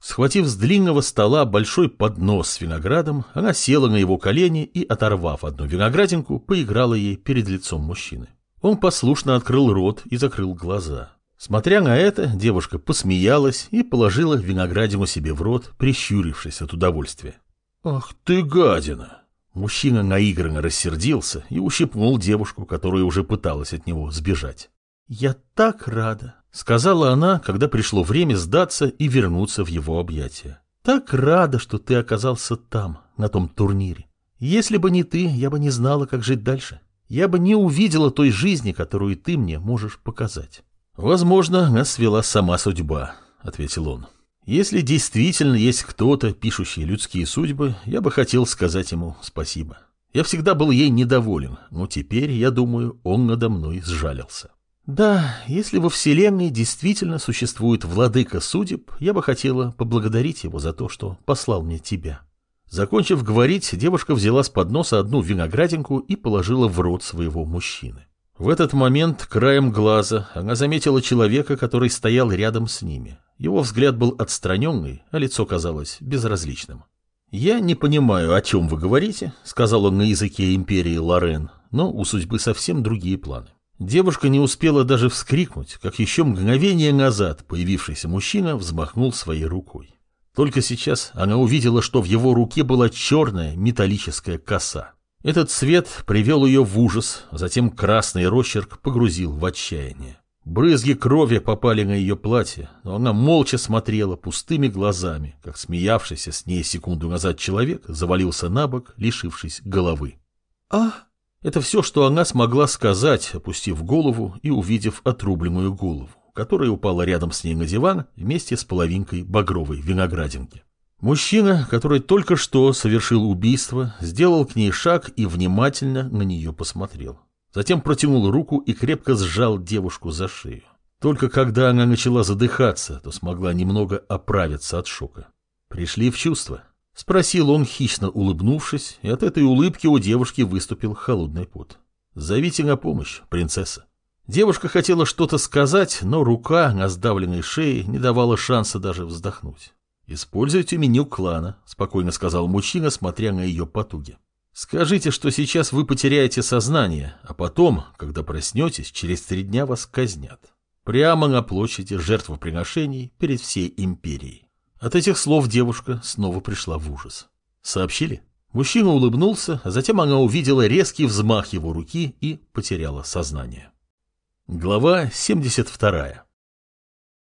Схватив с длинного стола большой поднос с виноградом, она села на его колени и, оторвав одну виноградинку, поиграла ей перед лицом мужчины. Он послушно открыл рот и закрыл глаза. Смотря на это, девушка посмеялась и положила виноградину себе в рот, прищурившись от удовольствия. «Ах ты гадина!» Мужчина наигранно рассердился и ущипнул девушку, которая уже пыталась от него сбежать. «Я так рада!» — сказала она, когда пришло время сдаться и вернуться в его объятия. «Так рада, что ты оказался там, на том турнире. Если бы не ты, я бы не знала, как жить дальше. Я бы не увидела той жизни, которую ты мне можешь показать». «Возможно, нас свела сама судьба», — ответил он. «Если действительно есть кто-то, пишущий людские судьбы, я бы хотел сказать ему спасибо. Я всегда был ей недоволен, но теперь, я думаю, он надо мной сжалился». «Да, если во Вселенной действительно существует владыка судеб, я бы хотела поблагодарить его за то, что послал мне тебя». Закончив говорить, девушка взяла с подноса одну виноградинку и положила в рот своего мужчины. В этот момент, краем глаза, она заметила человека, который стоял рядом с ними. Его взгляд был отстраненный, а лицо казалось безразличным. «Я не понимаю, о чем вы говорите», — сказал он на языке империи Лорен, но у судьбы совсем другие планы. Девушка не успела даже вскрикнуть, как еще мгновение назад появившийся мужчина взмахнул своей рукой. Только сейчас она увидела, что в его руке была черная металлическая коса. Этот цвет привел ее в ужас, затем красный росчерк погрузил в отчаяние. Брызги крови попали на ее платье, но она молча смотрела пустыми глазами, как смеявшийся с ней секунду назад человек завалился на бок, лишившись головы. «А!» Это все, что она смогла сказать, опустив голову и увидев отрубленную голову, которая упала рядом с ней на диван вместе с половинкой багровой виноградинки. Мужчина, который только что совершил убийство, сделал к ней шаг и внимательно на нее посмотрел. Затем протянул руку и крепко сжал девушку за шею. Только когда она начала задыхаться, то смогла немного оправиться от шока. «Пришли в чувство?» — спросил он, хищно улыбнувшись, и от этой улыбки у девушки выступил холодный пот. «Зовите на помощь, принцесса». Девушка хотела что-то сказать, но рука на сдавленной шее не давала шанса даже вздохнуть. «Используйте меню клана», — спокойно сказал мужчина, смотря на ее потуги. «Скажите, что сейчас вы потеряете сознание, а потом, когда проснетесь, через три дня вас казнят. Прямо на площади жертвоприношений перед всей империей». От этих слов девушка снова пришла в ужас. «Сообщили?» Мужчина улыбнулся, а затем она увидела резкий взмах его руки и потеряла сознание. Глава 72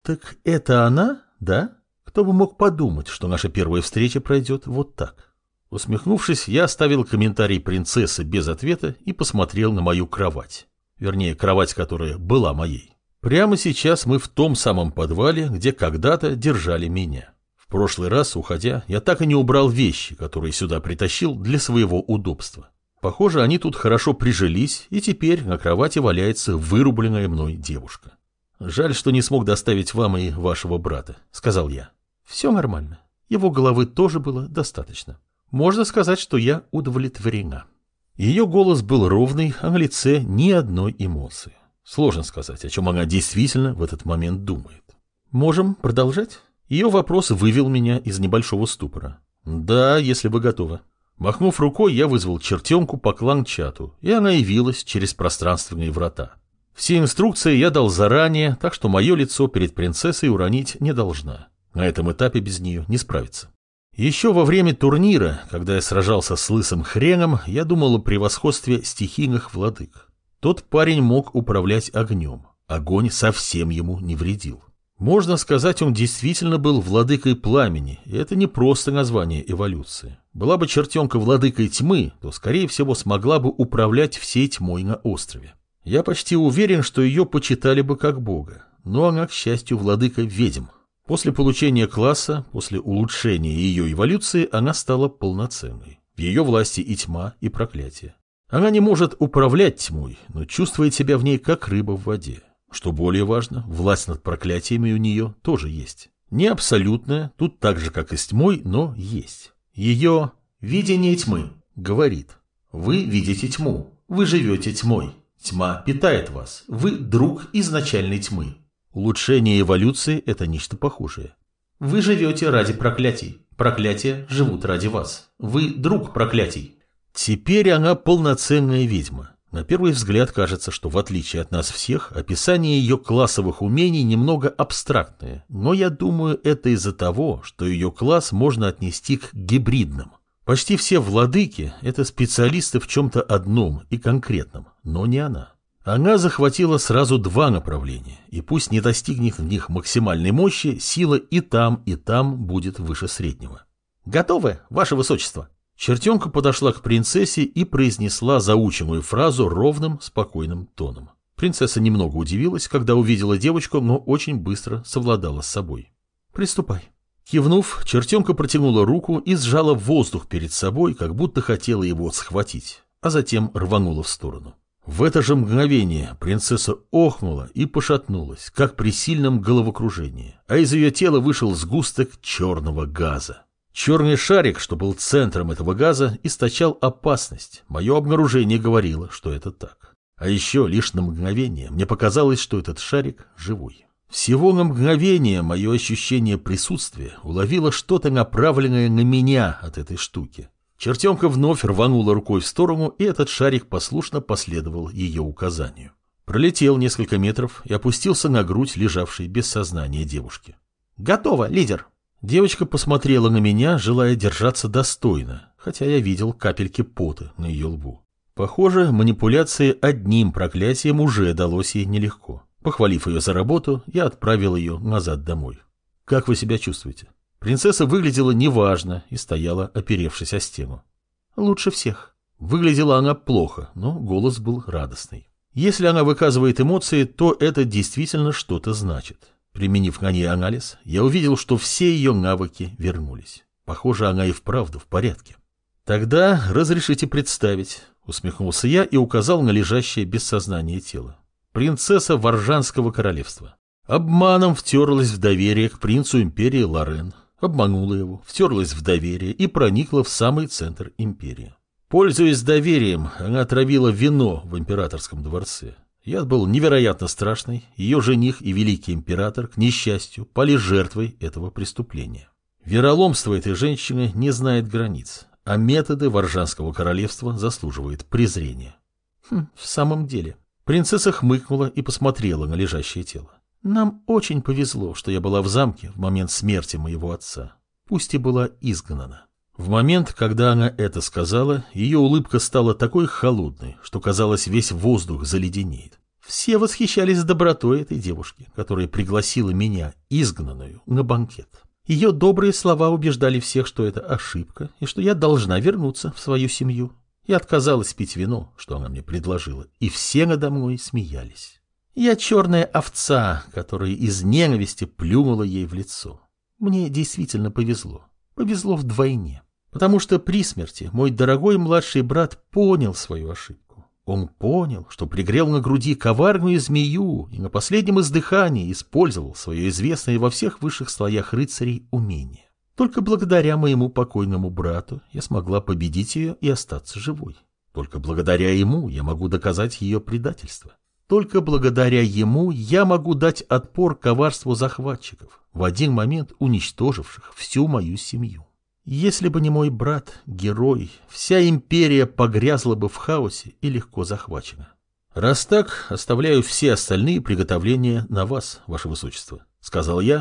«Так это она, да?» Кто бы мог подумать, что наша первая встреча пройдет вот так? Усмехнувшись, я оставил комментарий принцессы без ответа и посмотрел на мою кровать. Вернее, кровать, которая была моей. Прямо сейчас мы в том самом подвале, где когда-то держали меня. В прошлый раз, уходя, я так и не убрал вещи, которые сюда притащил для своего удобства. Похоже, они тут хорошо прижились, и теперь на кровати валяется вырубленная мной девушка. «Жаль, что не смог доставить вам и вашего брата», — сказал я. Все нормально. Его головы тоже было достаточно. Можно сказать, что я удовлетворена. Ее голос был ровный, а на лице ни одной эмоции. Сложно сказать, о чем она действительно в этот момент думает. Можем продолжать? Ее вопрос вывел меня из небольшого ступора. Да, если вы готовы. Махнув рукой, я вызвал чертенку по клан-чату, и она явилась через пространственные врата. Все инструкции я дал заранее, так что мое лицо перед принцессой уронить не должна. На этом этапе без нее не справиться. Еще во время турнира, когда я сражался с лысым хреном, я думал о превосходстве стихийных владык. Тот парень мог управлять огнем. Огонь совсем ему не вредил. Можно сказать, он действительно был владыкой пламени, и это не просто название эволюции. Была бы чертенка владыкой тьмы, то, скорее всего, смогла бы управлять всей тьмой на острове. Я почти уверен, что ее почитали бы как бога, но она, к счастью, владыка ведьм. После получения класса, после улучшения ее эволюции, она стала полноценной. В ее власти и тьма, и проклятие. Она не может управлять тьмой, но чувствует себя в ней как рыба в воде. Что более важно, власть над проклятиями у нее тоже есть. Не абсолютная, тут так же, как и с тьмой, но есть. Ее видение тьмы говорит. Вы видите тьму, вы живете тьмой. Тьма питает вас, вы друг изначальной тьмы. Улучшение эволюции – это нечто похожее. Вы живете ради проклятий, проклятия живут ради вас. Вы друг проклятий. Теперь она полноценная ведьма. На первый взгляд кажется, что в отличие от нас всех, описание ее классовых умений немного абстрактное, но я думаю, это из-за того, что ее класс можно отнести к гибридным. Почти все владыки – это специалисты в чем-то одном и конкретном, но не она. Она захватила сразу два направления, и пусть не достигнет в них максимальной мощи, сила и там, и там будет выше среднего. «Готовы, ваше высочество?» Чертенка подошла к принцессе и произнесла заученную фразу ровным, спокойным тоном. Принцесса немного удивилась, когда увидела девочку, но очень быстро совладала с собой. «Приступай». Кивнув, чертенка протянула руку и сжала воздух перед собой, как будто хотела его схватить, а затем рванула в сторону. В это же мгновение принцесса охнула и пошатнулась, как при сильном головокружении, а из ее тела вышел сгусток черного газа. Черный шарик, что был центром этого газа, источал опасность. Мое обнаружение говорило, что это так. А еще лишь на мгновение мне показалось, что этот шарик живой. Всего на мгновение мое ощущение присутствия уловило что-то направленное на меня от этой штуки. Чертенка вновь рванула рукой в сторону, и этот шарик послушно последовал ее указанию. Пролетел несколько метров и опустился на грудь лежавшей без сознания девушки. «Готово, лидер!» Девочка посмотрела на меня, желая держаться достойно, хотя я видел капельки пота на ее лбу. Похоже, манипуляции одним проклятием уже далось ей нелегко. Похвалив ее за работу, я отправил ее назад домой. «Как вы себя чувствуете?» Принцесса выглядела неважно и стояла, оперевшись о стену. «Лучше всех». Выглядела она плохо, но голос был радостный. Если она выказывает эмоции, то это действительно что-то значит. Применив на ней анализ, я увидел, что все ее навыки вернулись. Похоже, она и вправду в порядке. Тогда разрешите представить, усмехнулся я и указал на лежащее без сознания тело. Принцесса Варжанского королевства. Обманом втерлась в доверие к принцу империи Лорен, обманула его, втерлась в доверие и проникла в самый центр империи. Пользуясь доверием, она отравила вино в императорском дворце. Яд был невероятно страшный, ее жених и великий император, к несчастью, пали жертвой этого преступления. Вероломство этой женщины не знает границ, а методы Варжанского королевства заслуживают презрения. Хм, в самом деле. Принцесса хмыкнула и посмотрела на лежащее тело. Нам очень повезло, что я была в замке в момент смерти моего отца, пусть и была изгнана. В момент, когда она это сказала, ее улыбка стала такой холодной, что, казалось, весь воздух заледенеет. Все восхищались добротой этой девушки, которая пригласила меня, изгнанную, на банкет. Ее добрые слова убеждали всех, что это ошибка, и что я должна вернуться в свою семью. Я отказалась пить вино, что она мне предложила, и все надо мной смеялись. Я черная овца, которая из ненависти плюнула ей в лицо. Мне действительно повезло. Повезло вдвойне. Потому что при смерти мой дорогой младший брат понял свою ошибку. Он понял, что пригрел на груди коварную змею и на последнем издыхании использовал свое известное во всех высших слоях рыцарей умение. Только благодаря моему покойному брату я смогла победить ее и остаться живой. Только благодаря ему я могу доказать ее предательство. Только благодаря ему я могу дать отпор коварству захватчиков, в один момент уничтоживших всю мою семью. Если бы не мой брат, герой, вся империя погрязла бы в хаосе и легко захвачена. Раз так, оставляю все остальные приготовления на вас, ваше высочество, сказал я,